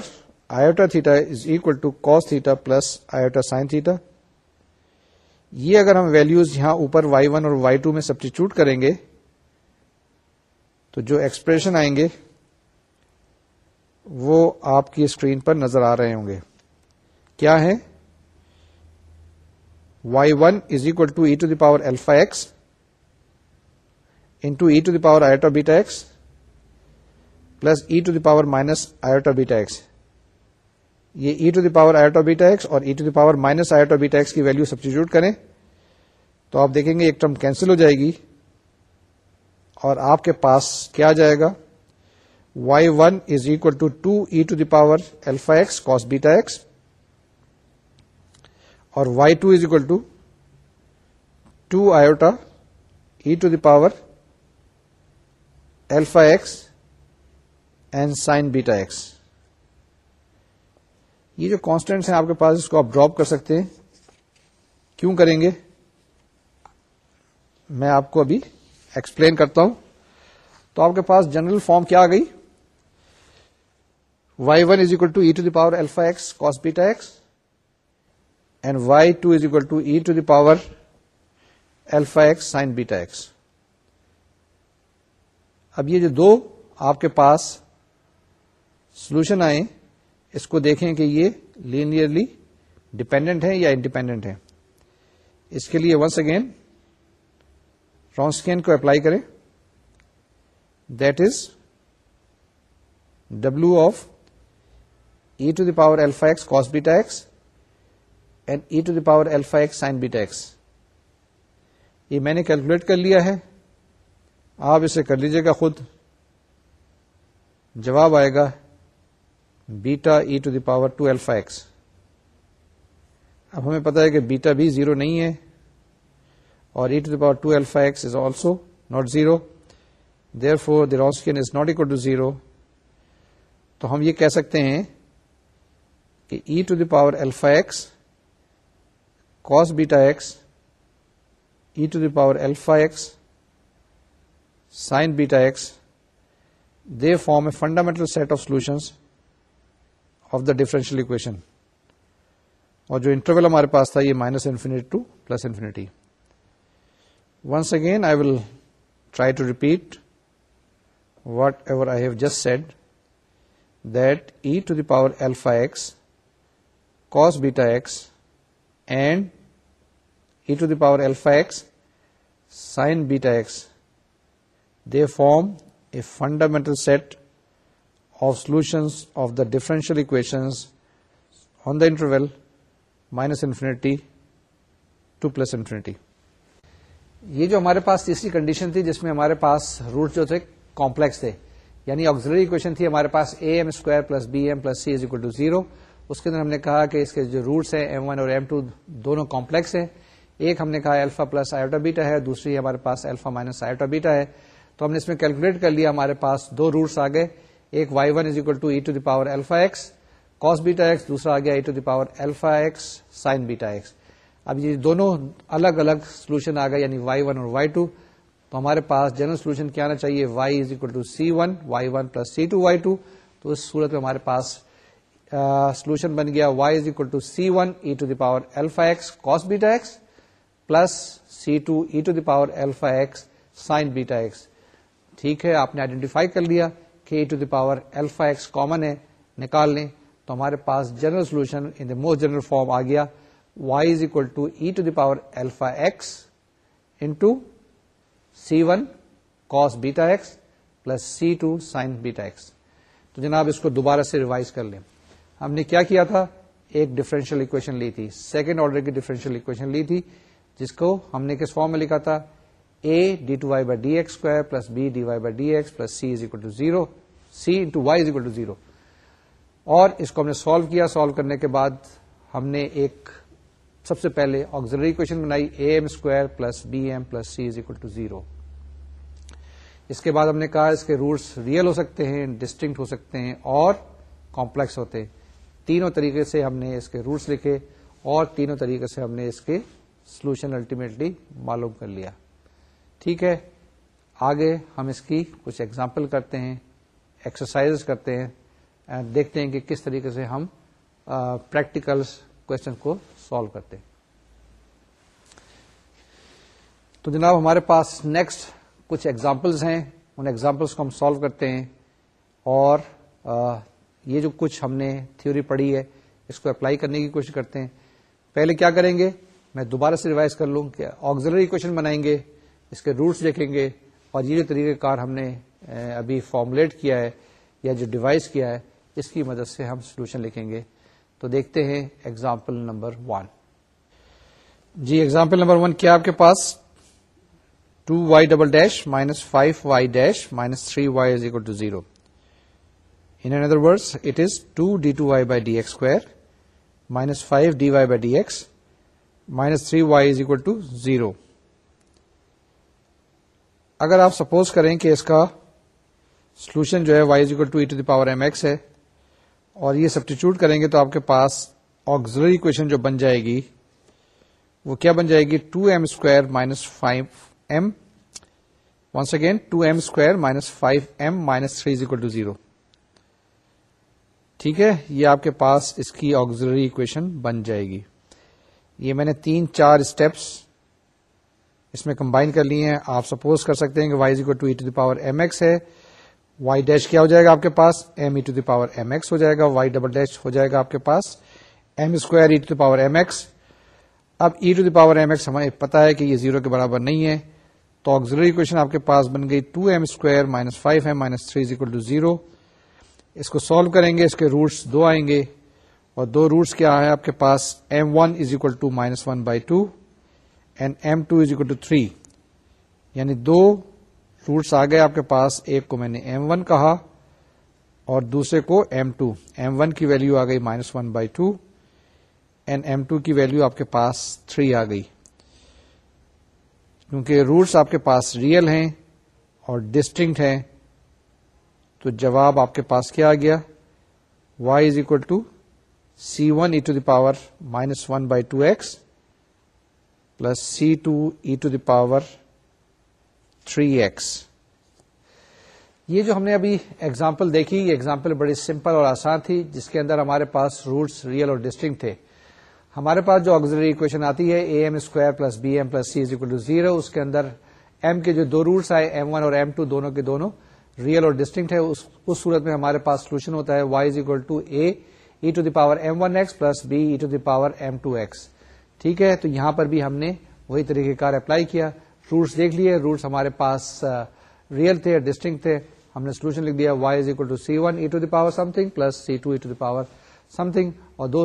iota theta is equal to theta plus iota sine theta یہ اگر ہم values یہاں اوپر y one اور y two میں substitute کریں گے تو جو ایکسپریشن آئیں گے وہ آپ کی اسکرین پر نظر آ رہے ہوں گے کیا ہے y one is equal to e to the power alpha x into the power iota beta x plus e to the power minus iota beta x یہ e to the power iota beta x اور e to the power minus iota beta x کی value substitute کریں تو آپ دیکھیں گے ایک term cancel ہو جائے گی اور آپ کے پاس کیا جائے گا y one is equal to two e to the power alpha x اور y two is equal to two iota e to the power alpha x sine beta x یہ جو کانسٹینٹ ہیں آپ کے پاس اس کو آپ ڈراپ کر سکتے ہیں کیوں کریں گے میں آپ کو ابھی ایکسپلین کرتا ہوں تو آپ کے پاس جنرل فارم کیا آ گئی y one is equal to e to the power alpha x cos beta x and y two is equal to e to the power alpha x sine beta x اب یہ جو دو آپ کے پاس solution آئیں اس کو دیکھیں کہ یہ لینئرلی ڈپینڈنٹ ہے یا انڈیپینڈنٹ ہے اس کے لیے ونس اگین رونسکین کو اپلائی کریں that is W of e to the power x cos beta x and e to the power x sine beta x یہ میں نے کیلکولیٹ کر لیا ہے آپ اسے کر لیجیے گا خود جواب آئے گا beta e to the power two alpha x اب ہمیں پتا ہے کہ بیٹا بھی زیرو نہیں ہے اور e to the power two x is also not zero therefore the Wronskian is not equal to zero تو ہم یہ کہہ سکتے ہیں کہ e to the power alpha x cos beta x e to the power alpha x sine beta x they form a fundamental set of solutions of the differential equation اور جو interval ہمارے پاس تھا یہ minus infinity to plus infinity once again I will try to repeat whatever I have just said that e to the power alpha x cos beta x and e to the power alpha x sine beta x they form a fundamental set of the of the on on interval minus infinity to plus infinity یہ جو ہمارے پاس تیسری condition تھی جس میں ہمارے پاس route جو تھے کمپلیکس تھے یعنی آگزری اکویشن تھی ہمارے پاس a m square plus b m plus c is equal to zero اس کے اندر ہم نے کہا کہ اس کے جو روٹس ہیں ایم ون اور ایم ٹو دونوں کمپلیکس ہیں ایک ہم نے کہا الفا پلس آئیوٹا بیٹا ہے دوسری ہمارے پاس الفا مائنس آئیوٹا بیٹا ہے تو ہم نے اس میں کیلکولیٹ کر لیا ہمارے پاس دو روٹس آ گئے ایک y one is equal to e to the power alpha x cos beta x دوسرا آ گیا e to the power alpha x sine beta x اب یہ دونوں الگ الگ سولوشن آ گئے یعنی وائی ون اور وائی ٹو تو ہمارے پاس جنرل سولوشن کیا آنا چاہیے y is equal to c one y one plus c two y two تو اس سورت میں ہمارے پاس سولوشن بن گیا y is equal to to c one e the power alpha x cos beta x plus c two e to the power alpha x sine beta x ٹھیک ہے آپ نے آئیڈینٹیفائی کر لیا to the power alpha x common ہے نکال لیں تو ہمارے پاس general solution in the most general form آ گیا y is equal to e to the power alpha x into c one cos beta x plus c two sine beta x تو جناب اس کو دوبارہ سے ریوائز کر لیں ہم نے کیا کیا تھا ایک ڈفرینشیل اکویشن لی تھی سیکنڈ آرڈر کی ڈیفرینشیل اکویشن لی تھی جس کو ہم نے کس فارم میں لکھا تھا زیرو سی ٹو زیرو اور اس کو ہم نے سالو کیا سالو کرنے کے بعد ہم نے ایک سب سے پہلے آگزری بنائی a m square plus b m plus c is equal to zero اس کے بعد ہم نے کہا اس کے روٹس ریئل ہو سکتے ہیں ڈسٹنکٹ ہو سکتے ہیں اور کمپلیکس ہوتے ہیں تینوں طریقے سے ہم نے اس کے روٹس لکھے اور تینوں طریقے سے ہم نے اس کے سولوشن الٹیمیٹلی معلوم کر لیا ٹھیک ہے آگے ہم اس کی کچھ ایگزامپل کرتے ہیں ایکسرسائز کرتے ہیں دیکھتے ہیں کہ کس طریقے سے ہم پریکٹیکل کوشچن کو سالو کرتے ہیں تو جناب ہمارے پاس نیکسٹ کچھ ایگزامپلس ہیں ان ایگزامپلس کو ہم سالو کرتے ہیں اور یہ جو کچھ ہم نے تھیوری پڑھی ہے اس کو اپلائی کرنے کی کوشش کرتے ہیں پہلے کیا کریں گے میں دوبارہ سے ریوائز کر لوں کہ آگزلری کوشچن بنائیں گے اس کے روٹس دیکھیں گے اور یہ جو طریقہ کار ہم نے ابھی فارمولیٹ کیا ہے یا جو ڈیوائس کیا ہے اس کی مدد سے ہم سولوشن لکھیں گے تو دیکھتے ہیں ایگزامپل نمبر ون جی ایگزامپل نمبر ون کیا آپ کے پاس two y double dash minus five y dash minus three y is equal to zero in other word it is two d two y by d x square minus five d y by d x minus three y is equal to zero اگر آپ سپوز کریں کہ اس کا solution جو ہے y is equal to the power m x ہے اور یہ سبسٹیچیوٹ کریں گے تو آپ کے پاس آگزلری اکویشن جو بن جائے گی وہ کیا بن جائے گی two m square minus five m once again two m square minus five m minus three is equal to zero ٹھیک ہے یہ آپ کے پاس اس کی آگزلری اکویشن بن جائے گی یہ میں نے تین چار اسٹیپس اس میں کمبائن کر لیے ہیں آپ سپوز کر سکتے ہیں کہ y zero to e to the power m x ہے وائی ڈیش کیا ہو جائے گا آپ کے پاس m e to the power m x ہو جائے گا وائی ڈبل ڈیش ہو جائے گا آپ کے پاس m square e to the power m x اب e to the power m x ہمیں پتا ہے کہ یہ زیرو کے برابر نہیں ہے تو کوشچن آپ کے پاس بن گئی two m square minus five m minus three is equal to zero اس کو سالو کریں گے اس کے روٹس دو آئیں گے اور دو روٹس کیا ہے آپ کے پاس m one is equal to minus one by two and m two is three یعنی دو روٹس آ گئے آپ کے پاس ایک کو میں نے ایم ون کہا اور دوسرے کو ایم ٹو ایم ون کی ویلو آ گئی minus one by two and m two کی ویلو آپ کے پاس تھری آ گئی کیونکہ روٹس آپ کے پاس ریئل ہیں اور ڈسٹنکٹ ہیں تو جواب آپ کے پاس کیا آ گیا y is equal to c one e to the power minus one by two x plus c two e to the power three x یہ جو ہم نے ابھی ایگزامپل دیکھی یہ ایگزامپل بڑی سمپل اور آسان تھی جس کے اندر ہمارے پاس روٹس ریئل اور ڈسٹنگ تھے ہمارے پاس جو آگزری اکویشن آتی ہے a m square plus b m plus c is equal to zero اس کے اندر ایم کے جو دو روٹس آئے ایم ون اور ایم ٹو دونوں کے دونوں ریئل اور ڈسٹنکٹ ہے اس صورت میں ہمارے پاس سولوشن ہوتا ہے y is equal to a e to the power m one x plus b e to the power m two x ٹھیک ہے تو یہاں پر بھی ہم نے وہی طریقہ کار اپلائی کیا روٹس دیکھ لیے روٹس ہمارے پاس ریئل تھے ڈسٹنگ تھے ہم نے سولوشن لکھ دیا y is to to c one e the power something plus c two e to the power some something اور دو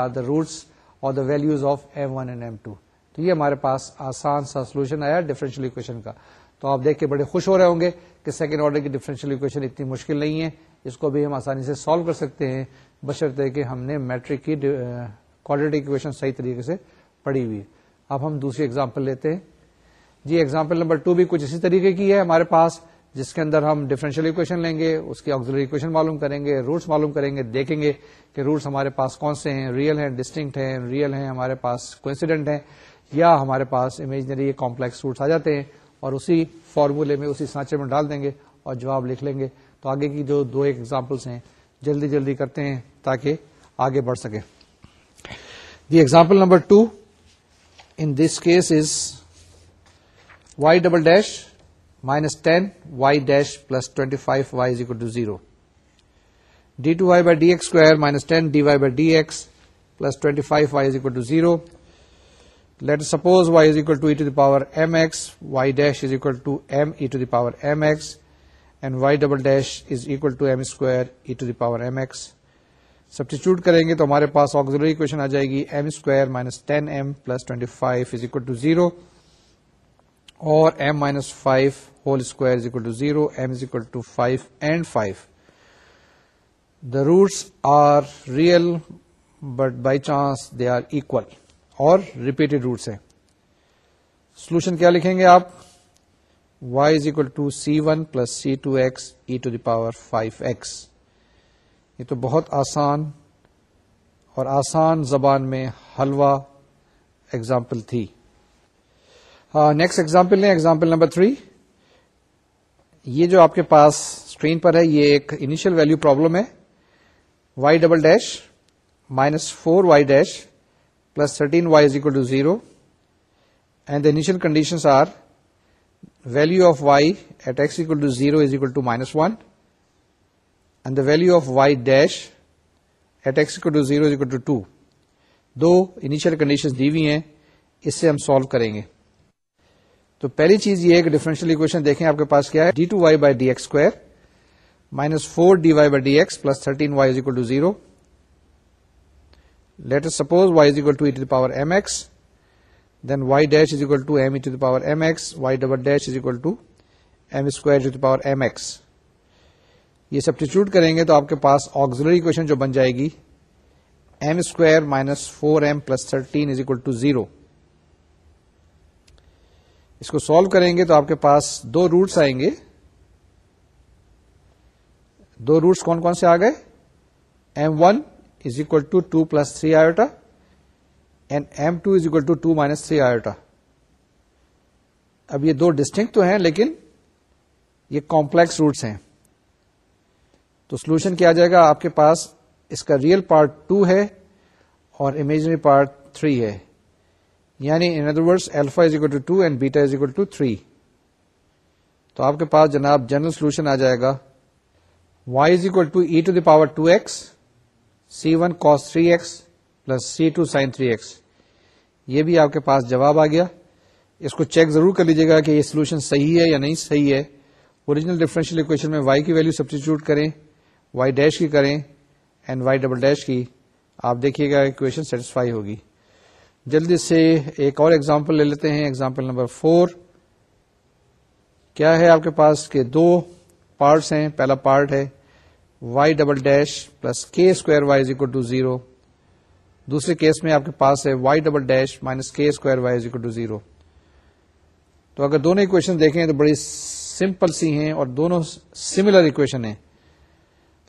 آر دا روٹس اور the values of m one and m two تو یہ ہمارے پاس آسان سا سولوشن آیا ڈیفرنشیل اکویشن کا تو آپ دیکھ کے بڑے خوش ہو رہے ہوں گے کہ سیکنڈ آرڈر کی ڈیفرنشیل اکویشن اتنی مشکل نہیں ہے اس کو بھی ہم آسانی سے سالو کر سکتے ہیں بشرطے کہ ہم نے میٹرک کی کوالٹی اکویشن صحیح طریقے سے پڑی ہوئی ہے اب ہم دوسری ایگزامپل لیتے ہیں جی ایگزامپل نمبر ٹو بھی کچھ اسی طریقے کی ہے ہمارے پاس جس کے اندر ہم ڈیفرنشیل اکویشن لیں گے اس کی آگزلری اکویشن معلوم کریں گے روٹس معلوم کریں گے دیکھیں گے کہ روٹس ہمارے پاس کون سے ہیں ریئل ہیں ڈسٹنکٹ ہیں ریئل ہیں ہمارے پاس کوئنسیڈنٹ ہیں یا ہمارے پاس امیجنری کمپلیکس روٹس آ جاتے ہیں اور اسی فارمولے میں اسی سانچے میں ڈال دیں گے اور جواب لکھ لیں گے تو آگے کی جو دو ایگزامپلس ہیں جلدی جلدی کرتے ہیں تاکہ آگے بڑھ سکیں The example number 2 in this case is y double dash minus 10 y dash plus 25 y is equal to 0. d2y by dx square minus 10 dy by dx plus 25 y is equal to 0. Let us suppose y is equal to e to the power mx, y dash is equal to m e to the power mx, and y double dash is equal to m square e to the power mx. Substitute کریں گے تو ہمارے پاس auxiliary question آ جائے گی m square minus ten m plus twenty five is to zero اور m minus five whole square to zero m is equal to five and five the roots are real but by chance they are equal اور repeated roots ہیں solution کیا لکھیں گے آپ y is equal to c one plus c two x e to the power five x یہ تو بہت آسان اور آسان زبان میں حلوہ ایگزامپل تھی نیکسٹ ہاں، ایگزامپل لیں ایگزامپل نمبر تھری یہ جو آپ کے پاس اسکرین پر ہے یہ ایک انیشیل ویلو پرابلم ہے y double dash minus four y dash plus thirteen y is equal to zero and the initial condition are value of y at x equal to zero is equal to minus one and the value of y dash at x to zero equal to two do initial condition دی ہوئی ہیں اس سے ہم solve کریں گے تو پہلی چیز یہ ہے کہ ڈیفرنشیل اکویشن دیکھیں آپ کے پاس کیا ہے d two y by d x square minus four d y by d x plus thirteen y y is is equal equal to to zero let suppose e to the power m x then y dash is equal to m e to the power m x y double dash is equal to m square to the power m x یہ substitute کریں گے تو آپ کے پاس auxiliary equation جو بن جائے گی m square minus four m plus thirteen is equal to zero اس کو سالو کریں گے تو آپ کے پاس دو روٹس آئیں گے دو روٹس کون کون سے آ گئے m one is equal to two plus three iota and m two is equal to two minus three iota اب یہ دو ڈسٹنکٹ تو ہیں لیکن یہ کمپلیکس روٹس ہیں تو سولوشن کیا جائے گا آپ کے پاس اس کا ریئل پارٹ ٹو ہے اور امیجنری پارٹ تھری ہے یعنی in other is equal to two and beta is equal to three تو آپ کے پاس جناب جنرل سولوشن آ جائے گا y is equal to e to the power two x c one cos three x plus c two sine three x یہ بھی آپ کے پاس جواب آ گیا اس کو چیک ضرور کر لیجیے گا کہ یہ سولوشن صحیح ہے یا نہیں صحیح ہے اوریجنل ڈیفرنشیل اکویشن میں وائی کی ویلو سبسٹیچیوٹ کریں وائی ڈیش کی کریں اینڈ وائی ڈبل ڈیش کی آپ دیکھیے گا اکویشن سیٹسفائی ہوگی جلدی سے ایک اور ایگزامپل لے لیتے ہیں ایگزامپل نمبر فور کیا ہے آپ کے پاس دو پارٹس ہیں پہلا پارٹ ہے y double dash plus k square y is equal to zero دوسرے کیس میں آپ کے پاس ہے y double dash minus k square y is equal to zero تو اگر دونوں اکویشن دیکھیں تو بڑی سمپل سی ہیں اور دونوں سملر اکویشن ہیں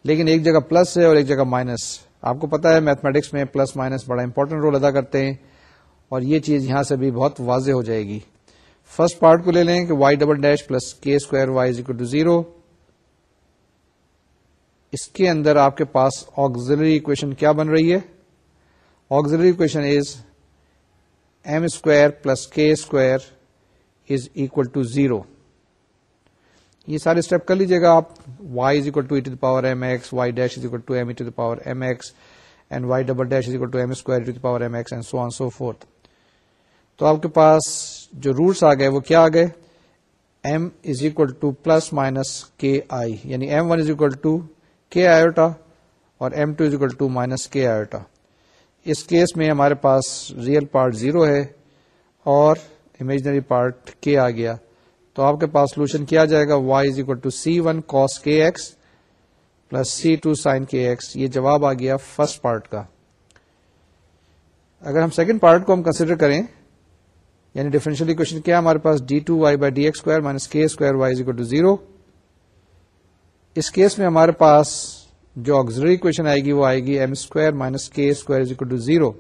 لیکن ایک جگہ پلس ہے اور ایک جگہ مائنس آپ کو پتا ہے میتھمیٹکس میں پلس مائنس بڑا امپورٹنٹ رول ادا کرتے ہیں اور یہ چیز یہاں سے بھی بہت واضح ہو جائے گی فرسٹ پارٹ کو لے لیں کہ y double dash plus k square y is to zero اس کے اندر آپ کے پاس آگزری اکویشن کیا بن رہی ہے auxiliary equation is m square plus k square is equal to zero یہ سارے اسٹیپ کر لیجیے گا آپ y is equal to at power m x y dash is equal to m to power m x and y double dash is equal to m square to power m x and so on so forth تو آپ کے پاس جو roots آ گئے وہ کیا آ گئے m is equal to plus minus k i یعنی m one is equal to k iota اور m two is equal to minus k iota us case میں ہمارے پاس ریئل پارٹ زیرو ہے اور امیجنری پارٹ کے آ گیا تو آپ کے پاس سولوشن کیا جائے گا y is equal to c one cos k x plus c two sine k x یہ جواب آ گیا فرسٹ پارٹ کا اگر ہم سیکنڈ پارٹ کو ہم کنسیڈر کریں یعنی ڈیفرنشیل اکویشن کیا ہمارے پاس d two y by d x square minus k square y is equal to zero us case میں ہمارے پاس جو آگزری اکویشن آئے گی وہ آئے گی m square minus k square is equal to zero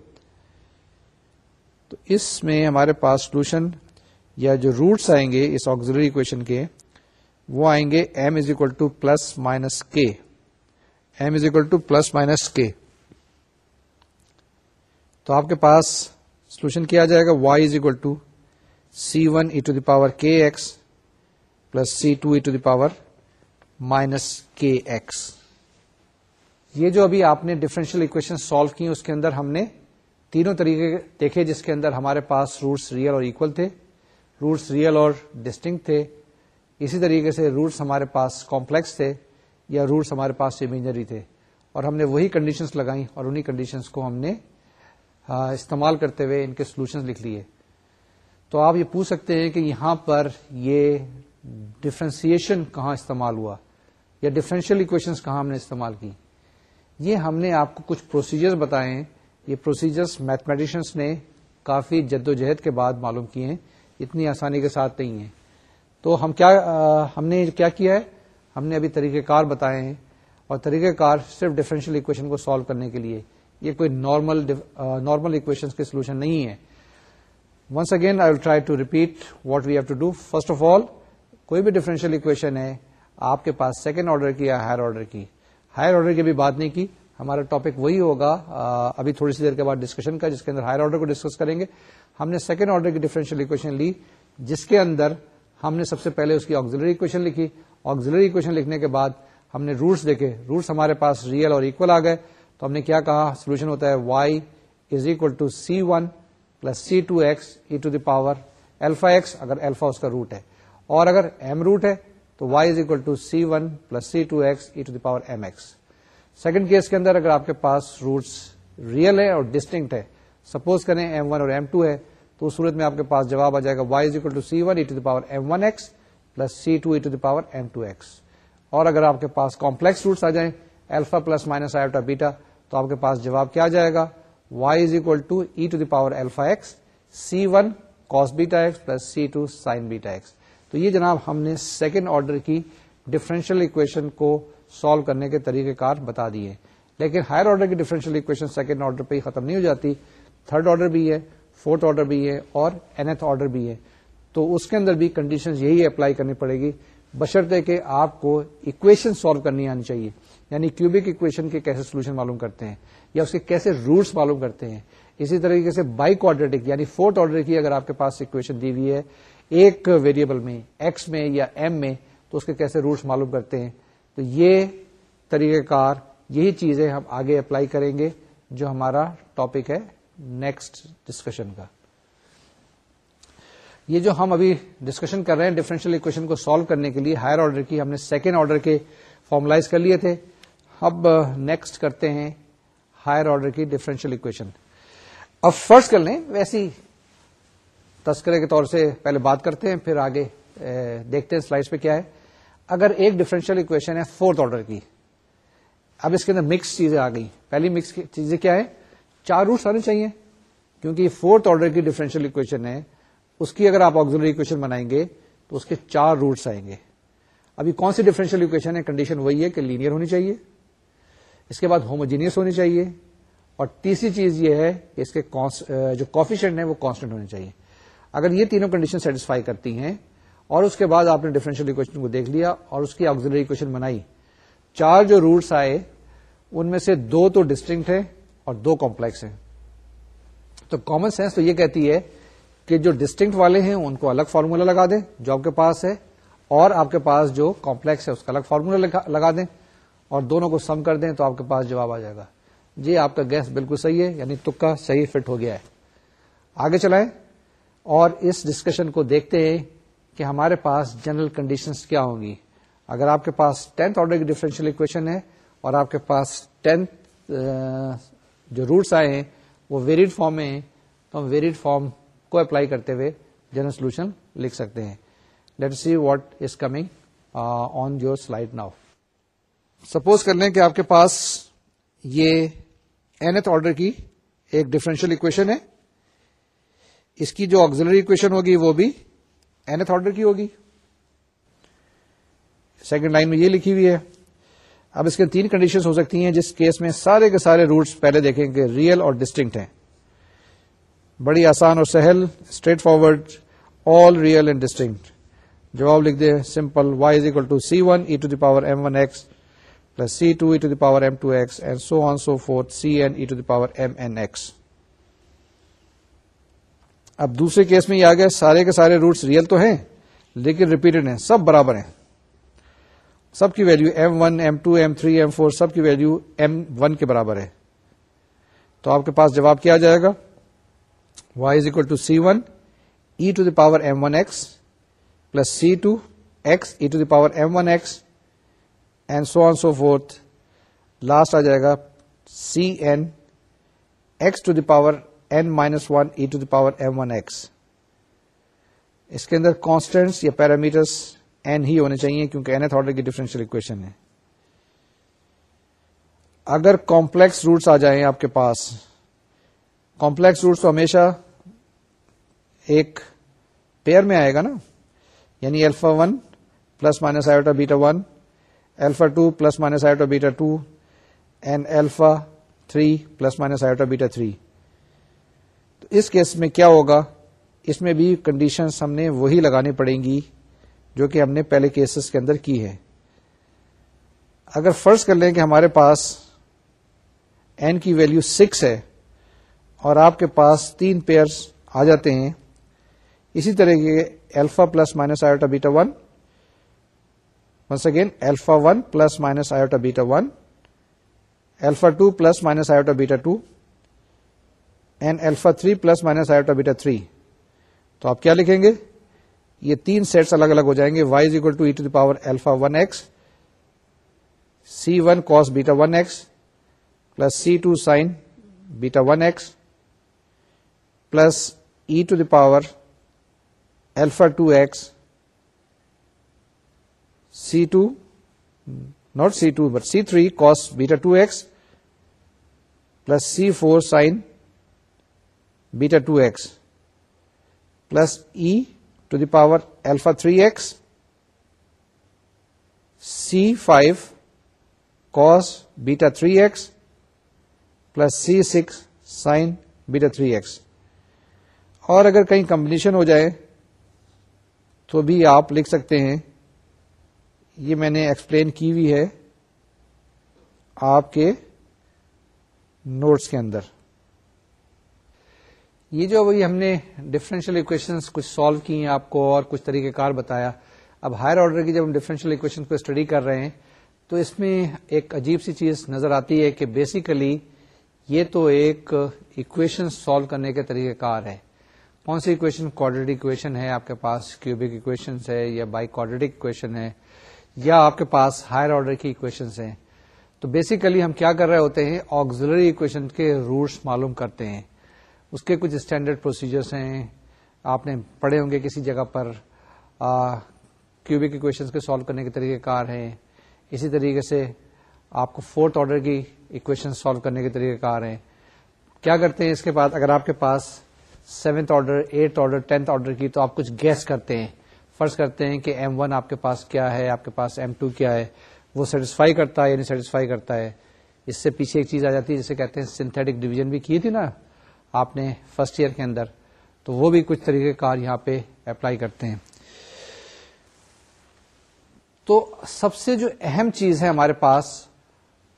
تو اس میں ہمارے پاس سولوشن یا جو روٹس آئیں گے اس آگزلری اکویشن کے وہ آئیں گے m is equal to plus minus k m is equal to plus minus k تو آپ کے پاس سولوشن کیا جائے گا y is equal to c one e to the power k x plus c two e to the power minus k x یہ جو ابھی آپ نے ڈفرینشیل اکویشن سالو کی اس کے اندر ہم نے تینوں طریقے دیکھے جس کے اندر ہمارے پاس روٹس ریئل اور اکول تھے روٹس ریئل اور ڈسٹنکٹ تھے اسی طریقے سے روٹس ہمارے پاس کمپلیکس تھے یا روٹس ہمارے پاس امیجنری تھے اور ہم نے وہی کنڈیشنس لگائیں اور انہی کنڈیشنس کو ہم نے استعمال کرتے ہوئے ان کے سولوشنز لکھ لیے تو آپ یہ پوچھ سکتے ہیں کہ یہاں پر یہ ڈفرینسیشن کہاں استعمال ہوا یا ڈفرینشیل اکویشنز کہاں ہم نے استعمال کی یہ ہم نے آپ کو کچھ پروسیجرز بتائے ہیں یہ پروسیجرز میتھمیٹیشنس نے کافی جد و جہد کے بعد معلوم کیے ہیں اتنی آسانی کے ساتھ نہیں ہے تو ہم کیا ہم نے کیا کیا ہے ہم نے ابھی طریقہ کار بتائے ہیں اور طریقہ کار صرف ڈفرینشیل اکویشن کو سالو کرنے کے لیے یہ کوئی نارمل نارمل اکویشن کے سولوشن نہیں ہے once again I will try to repeat what we have to do first of all کوئی بھی ڈفرینشیل اکویشن ہے آپ کے پاس سیکنڈ آرڈر کی یا ہائر آرڈر کی ہائر آرڈر کی بھی بات نہیں کی ہمارا ٹاپک وہی ہوگا ابھی تھوڑی سی دیر کے بعد ڈسکشن کا جس کے اندر ہائر آرڈر کو ڈسکس کریں گے ہم نے سیکنڈ آرڈر کی ڈیفرنشیل اکویشن لی جس کے اندر ہم نے سب سے پہلے اس کی آگزلری اکویشن لکھی آگزلری اکویشن لکھنے کے بعد ہم نے روٹس دیکھے روٹس ہمارے پاس ریئل اور اکول آ گئے تو ہم نے کیا کہا سولوشن ہوتا ہے Y is equal to C one plus C two X E to the power alpha X اگر ایلفا اس کا روٹ ہے اور اگر ایم روٹ ہے تو y is equal to c one plus c two x e to the power m x second case کے اندر اگر آپ کے پاس روٹس ریئل ہے اور ڈسٹنکٹ ہے سپوز کریں ایم ون اور ایم ٹو ہے تو اس صورت میں آپ کے پاس جواب آ جائے گا y is equal to c one e to the power m one x plus c two e to the power m two x اور اگر آپ کے پاس کمپلیکس روٹس آ جائیں alpha plus minus iota beta تو آپ کے پاس جواب کیا جائے گا y is equal to e to the power alpha x c one cos beta x plus c two sine beta x تو یہ جناب ہم نے سیکنڈ آرڈر کی ڈفرینشیل اکویشن کو سالو کرنے کے طریقہ کار بتا دیے لیکن ہائر آرڈر کی ڈیفرنشیل اکویشن سیکنڈ آرڈر پہ ہی ختم نہیں ہو جاتی تھرڈ آرڈر بھی ہے فورتھ آرڈر بھی ہے اور آرڈر بھی ہے تو اس کے اندر بھی کنڈیشن یہی اپلائی کرنی پڑے گی بشرطے کہ آپ کو اکویشن سالو کرنی آنی چاہیے یعنی کیوبک اکویشن کے کیسے سولوشن معلوم کرتے ہیں یا اس کے کیسے روٹس معلوم کرتے ہیں اسی طریقے سے بائی کوڈریٹک یعنی فورتھ آرڈر کی اگر آپ کے پاس اکویشن دی ہوئی ہے ایک ویریبل میں ایکس میں یا ایم میں تو اس کے کیسے روٹس معلوم کرتے ہیں تو یہ طریقہ کار یہی چیزیں ہم آگے اپلائی کریں گے جو ہمارا ٹاپک ہے نیکسٹ ڈسکشن کا یہ جو ہم ابھی ڈسکشن کر رہے ہیں ڈفرینشیل اکویشن کو سالو کرنے کے لیے ہائر آرڈر کی ہم نے سیکنڈ آرڈر کے فارملائز کر لیے تھے اب نیکسٹ کرتے ہیں ہائر آرڈر کی ڈفرینشیل اکویشن اب فرض کر لیں ویسی تسکرے کے طور سے پہلے بات کرتے ہیں پھر آگے دیکھتے ہیں سلائڈ پہ کیا ہے اگر ایک ڈیفرنشیل اکویشن ہے فورتھ آرڈر کی اب اس کے اندر مکس چیزیں آ گئی پہلی مکس چیزیں کیا ہے چار روٹس آنے چاہیے کیونکہ یہ فورتھ آرڈر کی ڈفرینشیل اکویشن ہے اس کی اگر آپ آگز اکویشن بنائیں گے تو اس کے چار روٹس آئیں گے ابھی کون سی ڈفرینشیل اکویشن ہے کنڈیشن وہی ہے کہ لینئر ہونی چاہیے اس کے بعد ہوموجینئس ہونی چاہیے اور تیسری چیز یہ ہے کہ اس کے جو کافی وہ کانسٹنٹ ہونی چاہیے اگر یہ تینوں کنڈیشن سیٹسفائی کرتی ہیں اور اس کے بعد آپ نے اکویشن کو دیکھ لیا اور اس کی آگزری بنائی چار جو روٹس آئے ان میں سے دو تو ڈسٹنکٹ ہیں اور دو کمپلیکس ہیں تو کامن سینس تو یہ کہتی ہے کہ جو ڈسٹنکٹ والے ہیں ان کو الگ فارمولا لگا دیں جو آپ کے پاس ہے اور آپ کے پاس جو کمپلیکس ہے اس کا الگ فارمولا لگا دیں اور دونوں کو سم کر دیں تو آپ کے پاس جواب آ جائے گا جی آپ کا گیس بالکل صحیح ہے یعنی تکا صحیح فٹ ہو گیا ہے آگے چلائیں اور اس ڈسکشن کو دیکھتے ہیں کہ ہمارے پاس جنرل کنڈیشن کیا ہوں گی اگر آپ کے پاس ٹینتھ آرڈر کی ڈیفرنشیل اکویشن ہے اور آپ کے پاس ٹینتھ جو روٹس آئے ہیں وہ ویریڈ فارم میں ہیں تو ہم ویریڈ فارم کو اپلائی کرتے ہوئے جنرل سولوشن لکھ سکتے ہیں let see what is coming on your slide now suppose کر لیں کہ آپ کے پاس یہ اینتھ آرڈر کی ایک ڈفرینشیل اکویشن ہے اس کی جو آگزلری اکویشن ہوگی وہ بھی اینتھ آرڈر کی ہوگی سیکنڈ لائن میں یہ لکھی ہوئی ہے اب اس کے تین کنڈیشن ہو سکتی ہیں جس کیس میں سارے کے سارے روٹس پہلے دیکھیں گے ریئل اور ڈسٹنکٹ ہیں بڑی آسان اور سہل straight forward all real and distinct جواب لکھ دے simple y is equal to c one e to the power m one x plus c two e to the power m two x and so on so forth c n e to the power m n x اب دوسرے case میں یہ آ سارے کے سارے roots real تو ہیں لیکن ریپیٹڈ ہیں سب برابر ہیں سب کی value m one m two m three m four سب کی ویلو ایم ون کے برابر ہے تو آپ کے پاس جواب کیا جائے گا y is equal to c one e to the power m one x plus c two x e to the power m one x and so on so forth last آ جائے گا c n x to the power minus one e power m one x اس کے اندر constants یا parameters N ہی ہونے چاہیے کیونکہ order کی differential equation ہے اگر کمپلیکس روٹس آ جائیں آپ کے پاس کمپلیکس روٹس تو ہمیشہ ایک پیئر میں آئے گا نا یعنی alpha one plus minus iota beta one alpha two plus minus iota beta two and alpha three plus minus iota beta three us case میں کیا ہوگا اس میں بھی کنڈیشن ہم نے وہی لگانی پڑیں گی جو کہ ہم نے پہلے کیسز کے اندر کی ہے اگر فرض کر لیں کہ ہمارے پاس این کی ویلو سکس ہے اور آپ کے پاس تین پیئرس آ جاتے ہیں اسی طرح کے alpha plus minus iota beta one once again alpha one plus minus iota beta one alpha two plus minus iota beta two n three plus minus iota beta three تو آپ کیا لکھیں گے یہ تین سیٹس الگ الگ ہو جائیں گے y is equal to e to the power alpha one x c one cos beta one x plus c two sine beta one x plus e to the power alpha two x c two not c two c three cos beta two x plus c four sine beta two x plus e to the power alpha three x c five cos beta three x plus c six sine beta three x اور اگر کہیں combination ہو جائے تو بھی آپ لکھ سکتے ہیں یہ میں نے ایکسپلین کی ہوئی ہے آپ کے نوٹس کے اندر یہ جو ابھی ہم نے ڈفرینشیل اکویشنس کچھ سالو کی ہیں آپ کو اور کچھ طریقہ کار بتایا اب ہائر آرڈر کی جب ہم ڈفرینشیل اکویشن کو اسٹڈی کر رہے ہیں تو اس میں ایک عجیب سی چیز نظر آتی ہے کہ بیسیکلی یہ تو ایک اکویشن سالو کرنے کے طریقہ کار ہے کون سی اکویشن کوڈریٹ اکویشن ہے آپ کے پاس کیوبک اکویشن ہے یا بائی کوڈیٹک اکویشن ہے یا آپ کے پاس ہائر آرڈر کی اکویشنس ہیں تو بیسیکلی ہم کیا کر رہے ہوتے ہیں آگزلری اکویشن کے روٹس معلوم کرتے ہیں اس کے کچھ اسٹینڈرڈ پروسیجرس ہیں آپ نے پڑھے ہوں گے کسی جگہ پر کیوبک اکویشن کے سالو کرنے کے طریقے کار ہیں اسی طریقے سے آپ کو فورتھ آرڈر کی اکویشن سالو کرنے کے طریقے کار ہیں کیا کرتے ہیں اس کے بعد اگر آپ کے پاس seventh order eight order tenth order کی تو آپ کچھ گیس کرتے ہیں فرض کرتے ہیں کہ ایم ون آپ کے پاس کیا ہے آپ کے پاس ایم ٹو کیا ہے وہ سیٹسفائی کرتا ہے یا نہیں سیٹسفائی کرتا ہے اس سے پیچھے ایک چیز آ جاتی ہے جسے کہتے ہیں سنتھیٹک ڈویژن بھی کی تھی نا آپ نے فرسٹ ایئر کے اندر تو وہ بھی کچھ طریقہ کار یہاں پہ اپلائی کرتے ہیں تو سب سے جو اہم چیز ہے ہمارے پاس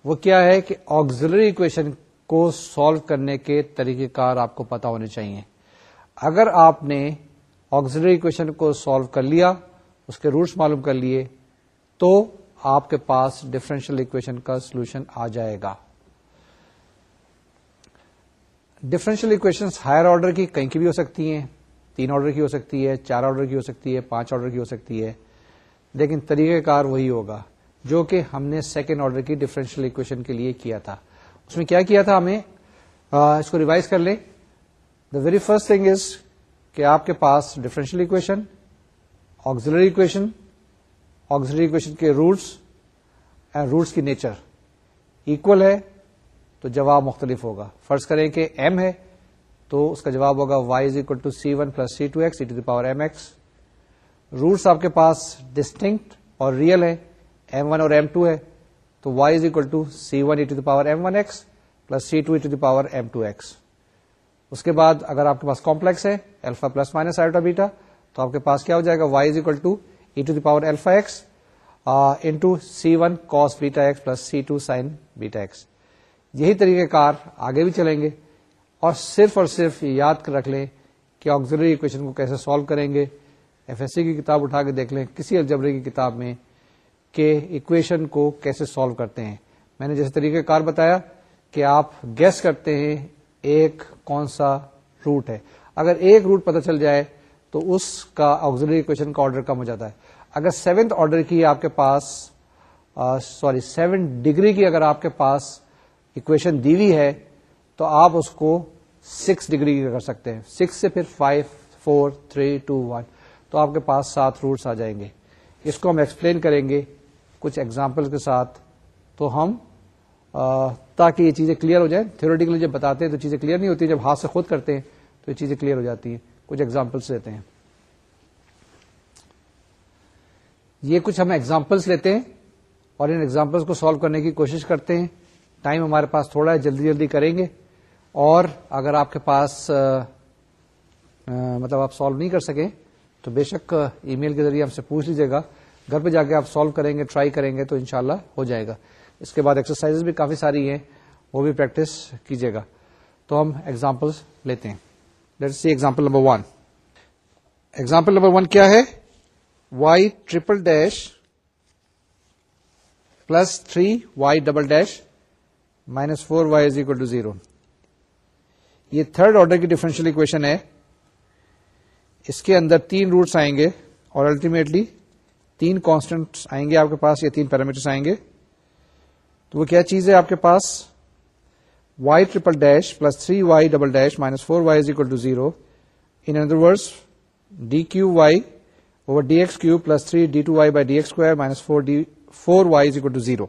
وہ کیا ہے کہ آگزلری اکویشن کو سالو کرنے کے طریقہ کار آپ کو پتا ہونے چاہیے اگر آپ نے آگزلری اکویشن کو سالو کر لیا اس کے روٹس معلوم کر لیے تو آپ کے پاس ڈفرینشیل اکویشن کا سولوشن آ جائے گا ڈفرینشیل اکویشن ہائر آرڈر کی کہیں کی بھی ہو سکتی ہیں تین آرڈر کی ہو سکتی ہے چار آرڈر کی ہو سکتی ہے پانچ آرڈر کی ہو سکتی ہے لیکن طریقہ کار وہی ہوگا جو کہ ہم نے سیکنڈ آرڈر کی ڈفرینشیل اکویشن کے لیے کیا تھا اس میں کیا کیا تھا ہمیں اس کو ریوائز کر لیں the very first thing is کہ آپ کے پاس differential equation auxiliary equation auxiliary equation کے روٹس اینڈ روٹس کی نیچر اکول ہے تو جواب مختلف ہوگا فرض کریں کہ ایم ہے تو اس کا جواب ہوگا y is equal to c one plus c two x to the power m x roots آپ کے پاس ڈسٹنکٹ اور ریئل ہے ایم ون اور ایم ٹو ہے تو y is equal to c one to the power m one x plus c two to the power m two x اس کے بعد اگر آپ کے پاس کمپلیکس ہے alpha plus minus iota beta تو آپ کے پاس کیا ہو جائے گا y is equal to e to the power x c one beta x plus c two sine beta x یہی طریقہ کار آگے بھی چلیں گے اور صرف اور صرف یاد کر رکھ لیں کہ آگزری ایکویشن کو کیسے سالو کریں گے ایف ایس سی کی کتاب اٹھا کے دیکھ لیں کسی الجبرے کی کتاب میں کہ ایکویشن کو کیسے سالو کرتے ہیں میں نے جیسے طریقہ کار بتایا کہ آپ گیس کرتے ہیں ایک کون سا روٹ ہے اگر ایک روٹ پتہ چل جائے تو اس کا آگزری اکویشن کا آرڈر کم ہو جاتا ہے اگر سیونتھ آرڈر کی آپ کے پاس سوری سیون ڈگری کی اگر آپ کے پاس اکویشن دی ہوئی ہے تو آپ اس کو سکس ڈگری کر سکتے ہیں سکس سے پھر five four three two one تو آپ کے پاس سات روٹس آ جائیں گے اس کو ہم ایکسپلین کریں گے کچھ ایگزامپل کے ساتھ تو ہم تاکہ یہ چیزیں کلیئر ہو جائیں تھیوریٹیکلی جب بتاتے ہیں تو چیزیں کلیئر نہیں ہوتی جب ہاتھ سے خود کرتے ہیں تو یہ چیزیں کلیئر ہو جاتی ہیں کچھ ایگزامپلس لیتے ہیں یہ کچھ ہم ایگزامپلس لیتے ہیں اور ان ایگزامپلس کو سالو کرنے کی کوشش کرتے ہیں ٹائم ہمارے پاس تھوڑا ہے جلدی جلدی کریں گے اور اگر آپ کے پاس مطلب آپ سالو نہیں کر سکیں تو بے شک ای میل کے ذریعے ہم سے پوچھ لیجیے گا گھر پہ جا کے آپ سالو کریں گے ٹرائی کریں گے تو انشاءاللہ ہو جائے گا اس کے بعد ایکسرسائز بھی کافی ساری ہیں وہ بھی پریکٹس کیجیے گا تو ہم ایگزامپل لیتے ہیں let see example number one example number one کیا ہے y triple dash plus three y double dash minus four y is equal to zero یہ تھرڈ آرڈر کی ڈیفرنشیل اکویشن ہے اس کے اندر تین روٹس آئیں گے اور الٹیمیٹلی تین کانسٹنٹ آئیں گے آپ کے پاس یا تین پیرامیٹرس آئیں گے تو وہ کیا چیز ہے آپ کے پاس y triple dash plus three y double dash minus four y is equal to zero in انڈرور d q y over d x q plus three d two y by d x square minus four d four y is equal to zero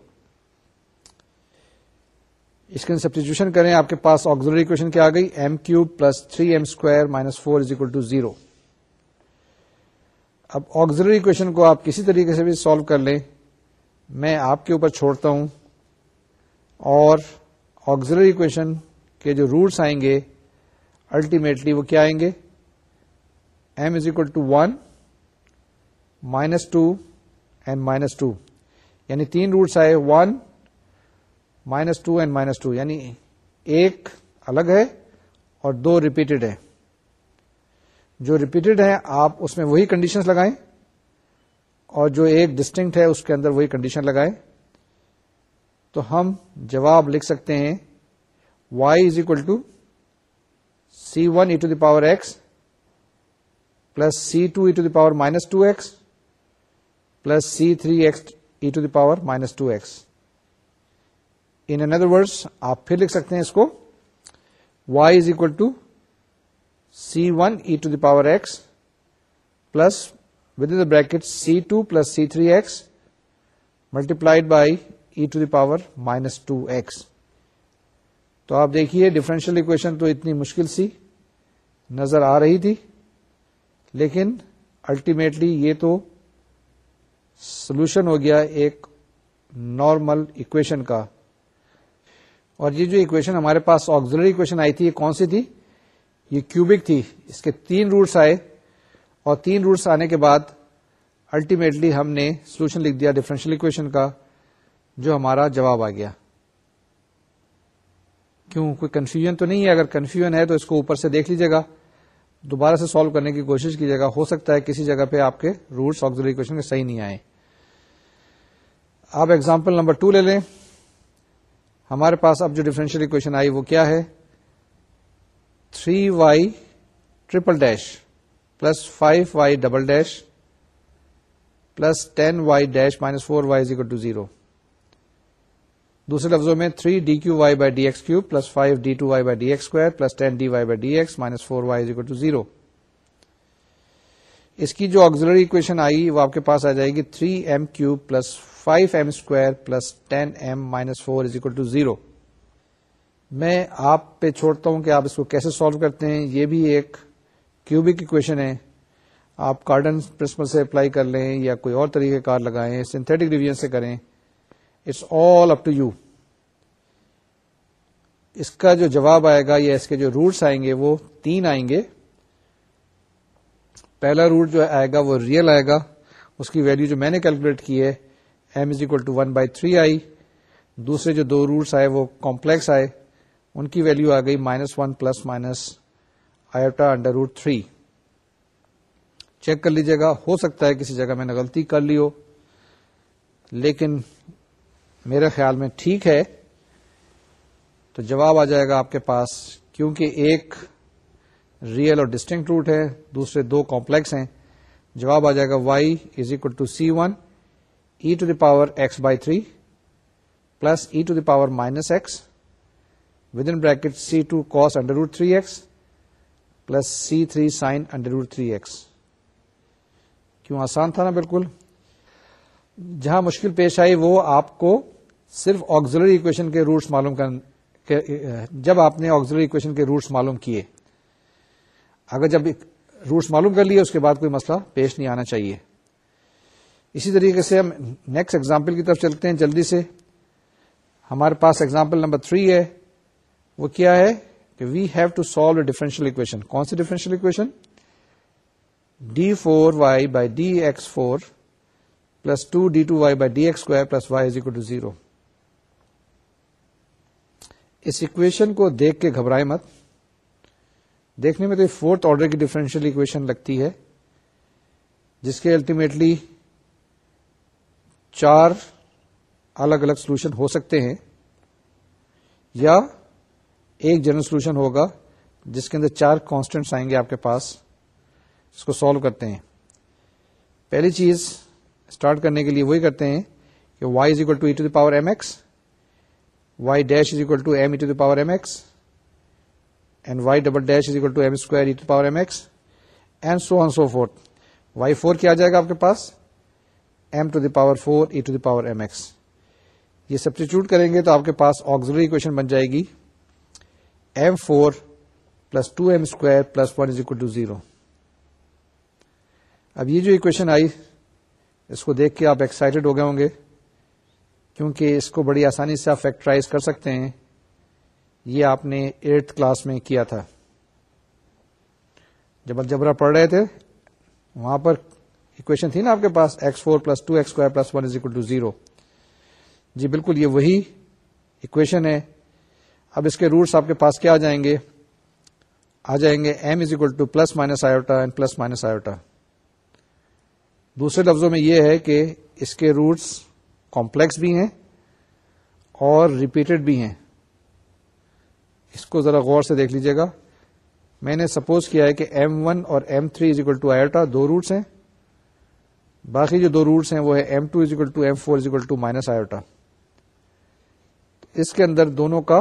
us substitution کریں آپ کے پاس auxiliary equation کیا آ گئی m cube plus three m square minus four is equal to zero اب auxiliary equation کو آپ کسی طریقے سے بھی سالو کر لیں میں آپ کے اوپر چھوڑتا ہوں اور آگزری اکویشن کے جو روٹس آئیں گے الٹیمیٹلی وہ کیا آئیں گے m is equal to one minus two and minus two یعنی تین روٹس آئے one minus two and minus two یعنی ایک الگ ہے اور دو ریپیٹڈ ہے جو ریپیٹڈ ہے آپ اس میں وہی کنڈیشن لگائیں اور جو ایک ڈسٹنکٹ ہے اس کے اندر وہی کنڈیشن لگائیں تو ہم جواب لکھ سکتے ہیں y is equal to c one e to the power x plus c two e to the power minus two x plus c three x e to the power minus two x in other words آپ پھر لکھ سکتے ہیں اس کو y is equal to c one e to the power x plus with in bracket c two plus c three x multiply e to the power minus two x تو آپ دیکھیے ڈفرینشیل اکویشن تو اتنی مشکل سی نظر آ رہی تھی لیکن الٹیمیٹلی یہ تو سولوشن ہو گیا ایک نارمل اکویشن کا اور یہ جو اکویشن ہمارے پاس آگزلری اکویشن آئی تھی یہ کون سی تھی یہ کیوبک تھی اس کے تین روٹس آئے اور تین روٹس آنے کے بعد الٹیمیٹلی ہم نے سولوشن لکھ دیا ڈیفرنشل اکویشن کا جو ہمارا جواب آ گیا کیوں کوئی کنفیوژن تو نہیں ہے اگر کنفیوژن ہے تو اس کو اوپر سے دیکھ لیجیے گا دوبارہ سے سالو کرنے کی کوشش کیجیے گا ہو سکتا ہے کسی جگہ پہ آپ کے روٹس آگزلری اکویشن کے صحیح نہیں آئے آپ ایگزامپل نمبر ٹو لے لیں ہمارے پاس اب جو ڈیفرنشیل اکویشن آئی وہ کیا ہے three y triple dash plus five y double dash plus ten y dash minus four y zero two zero دوسرے لفظوں میں three d q y by d x q plus five d two y by d x square plus ten d y by d x minus four y زیگو to zero اس کی جو auxiliary equation آئی وہ آپ کے پاس آ جائے گی three m cube plus five m square plus ten m minus four is equal to zero میں آپ پہ چھوڑتا ہوں کہ آپ اس کو کیسے سالو کرتے ہیں یہ بھی ایک کیوبک ہے آپ کارڈن پرنسپل سے اپلائی کر لیں یا کوئی اور طریقے کار لگائیں سنتھیٹک ریویژن سے کریں it's all up to you اس کا جو جواب آئے گا یا اس کے جو روٹس آئیں گے وہ تین آئیں گے پہلا روٹ جو آئے گا وہ ریئل آئے گا اس کی ویلو جو میں نے کیلکولیٹ کی ہے m is equal to one by three آئی دوسرے جو دو روٹس آئے وہ کمپلیکس آئے ان کی ویلو آ گئی minus one plus minus iota under root three check کر لیجیے گا ہو سکتا ہے کسی جگہ میں نے غلطی کر لی ہو لیکن میرے خیال میں ٹھیک ہے تو جواب آ جائے گا آپ کے پاس کیونکہ ایک ریئل اور ڈسٹنکٹ روٹ ہے دوسرے دو کمپلیکس ہیں جواب آ جائے گا y is equal to c one e to x by three plus e to the power minus x with in bracket c two cos under root three x plus c three sine under three x کیوں آسان تھا نا بالکل جہاں مشکل پیش آئی وہ آپ کو صرف آگزلری اکویشن کے روٹس معلوم کر جب آپ نے آگزلری اکویشن کے روٹس معلوم کیے اگر جب روٹس معلوم کر لیے اس کے بعد کوئی مسئلہ پیش نہیں آنا چاہیے اسی طریقے سے ہم نیکسٹ ایگزامپل کی طرف چلتے ہیں جلدی سے ہمارے پاس ایگزامپل نمبر تھری ہے وہ کیا ہے کہ we have to solve differential equation کون سی differential equation d four y by d x four plus two d two y by d x square plus y is equal to zero us equation کو دیکھ کے گھبرائے مت دیکھنے میں تو fourth order کی ڈیفرنشیل اکویشن لگتی ہے جس کے الٹیمیٹلی چار الگ الگ سولوشن ہو سکتے ہیں یا ایک جنرل سولوشن ہوگا جس کے اندر چار کانسٹینٹس آئیں گے آپ کے پاس اس کو سالو کرتے ہیں پہلی چیز اسٹارٹ کرنے کے لیے وہی کرتے ہیں کہ y is equal to e to the power m x y dash is equal to m e to the power m x and y double dash is equal to m square e to power m x and so so on y four کیا آ جائے گا آپ کے پاس m to the power four e to the power m x یہ substitute کریں گے تو آپ کے پاس آگزری اکویشن بن جائے گی m four plus two m square plus one is equal to zero اب یہ جو اکویشن آئی اس کو دیکھ کے آپ ایکسائٹیڈ ہو گئے ہوں گے کیونکہ اس کو بڑی آسانی سے آپ فیکٹرائز کر سکتے ہیں یہ آپ نے ایٹ کلاس میں کیا تھا جب الجبرا جبرا پڑھ رہے تھے وہاں پر اکویشن تھی نا آپ کے پاس x four plus two x square plus one is equal to zero جی بالکل یہ وہی اکویشن ہے اب اس کے روٹس آپ کے پاس کیا آ جائیں گے آ جائیں گے m is equal to plus minus iota and plus minus iota دوسرے لفظوں میں یہ ہے کہ اس کے روٹس کمپلیکس بھی ہیں اور ریپیٹڈ بھی ہیں اس کو ذرا غور سے دیکھ لیجیے گا میں نے سپوز کیا ہے کہ ایم ون اور m three is equal to iota do roots ہیں باقی جو دو روٹس ہیں وہ ہے m two is equal to m four is equal to minus iota اس کے اندر دونوں کا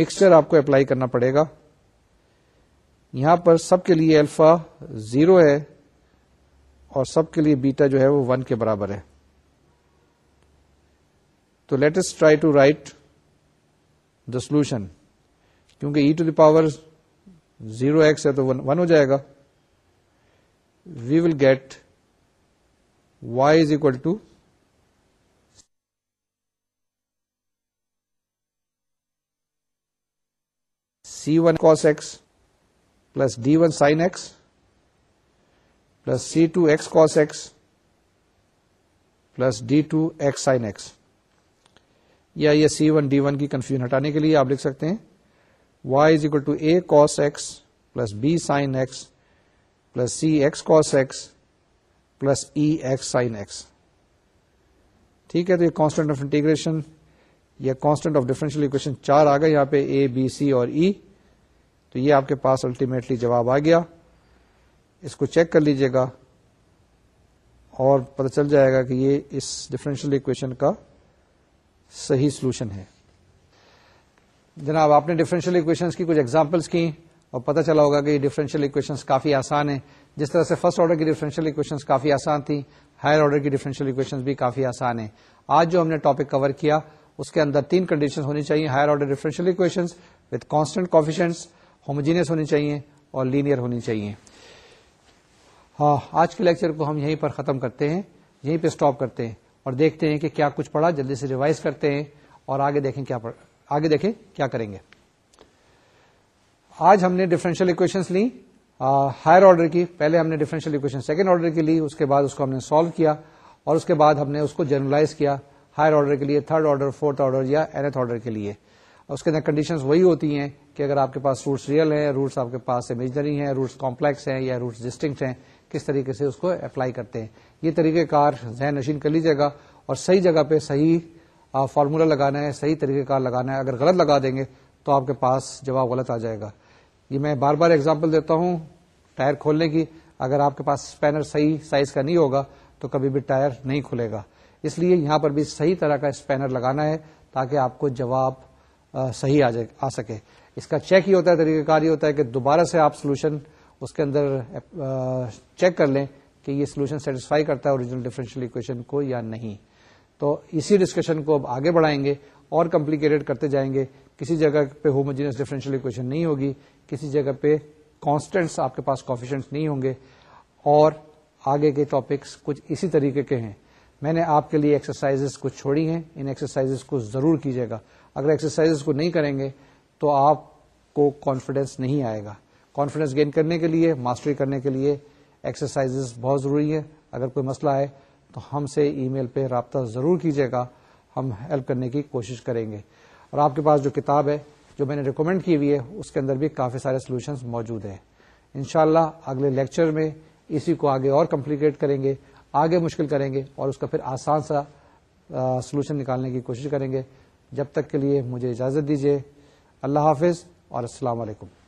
مکسچر آپ کو اپلائی کرنا پڑے گا یہاں پر سب کے لیے الفا زیرو ہے اور سب کے لیے بیٹا جو ہے وہ ون کے برابر ہے تو let try to write the solution کیونکہ e to the power zero x ہے تو ون ہو جائے گا we will get y is l to c one cos s plus d one sine s plus c two s cos s plus d two x sine x یا یہ c one d one کی confusion ہٹانے کے لیے آپ لکھ سکتے ہیں y is equal to a cos x plus b sine x plus c x cos x plus e x x sine ٹھیک ہے تو یہ کانسٹنٹ آف انٹیگریشن یا کانسٹنٹ آف ڈفرینشیل اکویشن چار آ گئے یہاں پہ اے بی سی اور ای e. تو یہ آپ کے پاس الٹیمیٹلی جواب آ گیا اس کو چیک کر لیجیے گا اور پتہ چل جائے گا کہ یہ اس ڈفرینشیل اکویشن کا صحیح سولوشن ہے جناب آپ نے ڈفرینشیل اکویشن کی کچھ ایگزامپلس کی اور پتہ چلا ہوگا کہ یہ ڈیفرنشیل اکویشن کافی آسان ہیں جس طرح سے فرسٹ آرڈر کی ڈیفرنشیل اکویشن کافی آسان تھیں ہائر آرڈر کی ڈیفرنشیل اکویشن بھی کافی آسان ہے آج جو ہم نے ٹاپک کور کیا اس کے اندر تین کنڈیشن ہونی چاہیے higher order differential equation with constant coefficients homogeneous ہونی چاہیے اور لینئر ہونی چاہیے ہاں آج کے لیکچر کو ہم یہیں پر ختم کرتے ہیں یہیں پہ اسٹاپ کرتے ہیں اور دیکھتے ہیں کہ کیا کچھ پڑا جلدی سے ریوائز کرتے ہیں اور آگے آگے دیکھیں دیکھیں کیا کیا کریں گے آج ہم نے ہائر آرڈر کی پہلے ہم نے ڈیفرنشیل اکویشن سیکنڈ آرڈر کی لی اس کے بعد اس کو ہم نے سالو کیا اور اس کے بعد ہم نے اس کو جنرلائز کیا ہائر آرڈر کے لیے تھرڈ آرڈر فورتھ آرڈر یا اینتھ آرڈر کے لیے اس کے اندر کنڈیشن وہی ہوتی ہیں کہ اگر آپ کے پاس روٹس ریئل ہیں روٹس آپ کے پاس امیجنری ہیں روٹس کمپلیکس ہیں یا روٹس ڈسٹنکٹ ہیں کس طریقے سے اس کو اپلائی کرتے ہیں یہ طریقہ کار ذہن نشین کر لیجیے گا اور صحیح جگہ پہ صحیح فارمولا لگانا ہے صحیح طریقہ کار لگانا ہے اگر غلط لگا دیں گے تو آپ کے پاس جواب غلط آ جائے گا یہ میں بار بار ایگزامپل دیتا ہوں ٹائر کھولنے کی اگر آپ کے پاس اسپینر صحیح سائز کا نہیں ہوگا تو کبھی بھی ٹائر نہیں کھلے گا اس لیے یہاں پر بھی صحیح طرح کا اسپینر لگانا ہے تاکہ آپ کو جواب صحیح آ سکے اس کا چیک ہی ہوتا ہے طریقہ کار یہ ہوتا ہے کہ دوبارہ سے آپ سولوشن اس کے اندر چیک کر لیں کہ یہ سولوشن سیٹسفائی کرتا ہے اوریجنل ڈیفرنشیل اکویشن کو یا نہیں تو اسی ڈسکشن کو اب آگے بڑھائیں گے اور کمپلیکیٹڈ کرتے جائیں گے کسی جگہ پہ ہوموجینس ڈیفرنشیل اکویشن نہیں ہوگی کسی جگہ پہ کانسٹینٹس آپ کے پاس کافیشنٹ نہیں ہوں گے اور آگے کے ٹاپکس کچھ اسی طریقے کے ہیں میں نے آپ کے لیے ایکسرسائز کچھ چھوڑی ہیں ان ایکسرسائز کو ضرور کیجیے گا اگر ایکسرسائز کو نہیں کریں گے تو آپ کو کانفیڈینس نہیں آئے گا کانفیڈینس گین کرنے کے لیے ماسٹری کرنے کے لیے ایکسرسائز بہت ضروری ہیں اگر کوئی مسئلہ آئے تو ہم سے ای میل پہ رابطہ ضرور کیجیے گا ہم ہیلپ کرنے کی کوشش کریں گے اور آپ کے پاس جو کتاب ہے جو میں نے ریکمینڈ کی ہوئی ہے اس کے اندر بھی کافی سارے سولوشن موجود ہیں انشاءاللہ اگلے لیکچر میں اسی کو آگے اور کمپلیکیٹ کریں گے آگے مشکل کریں گے اور اس کا پھر آسان سا سولوشن نکالنے کی کوشش کریں گے جب تک کے لیے مجھے اجازت دیجیے اللہ حافظ اور السلام علیکم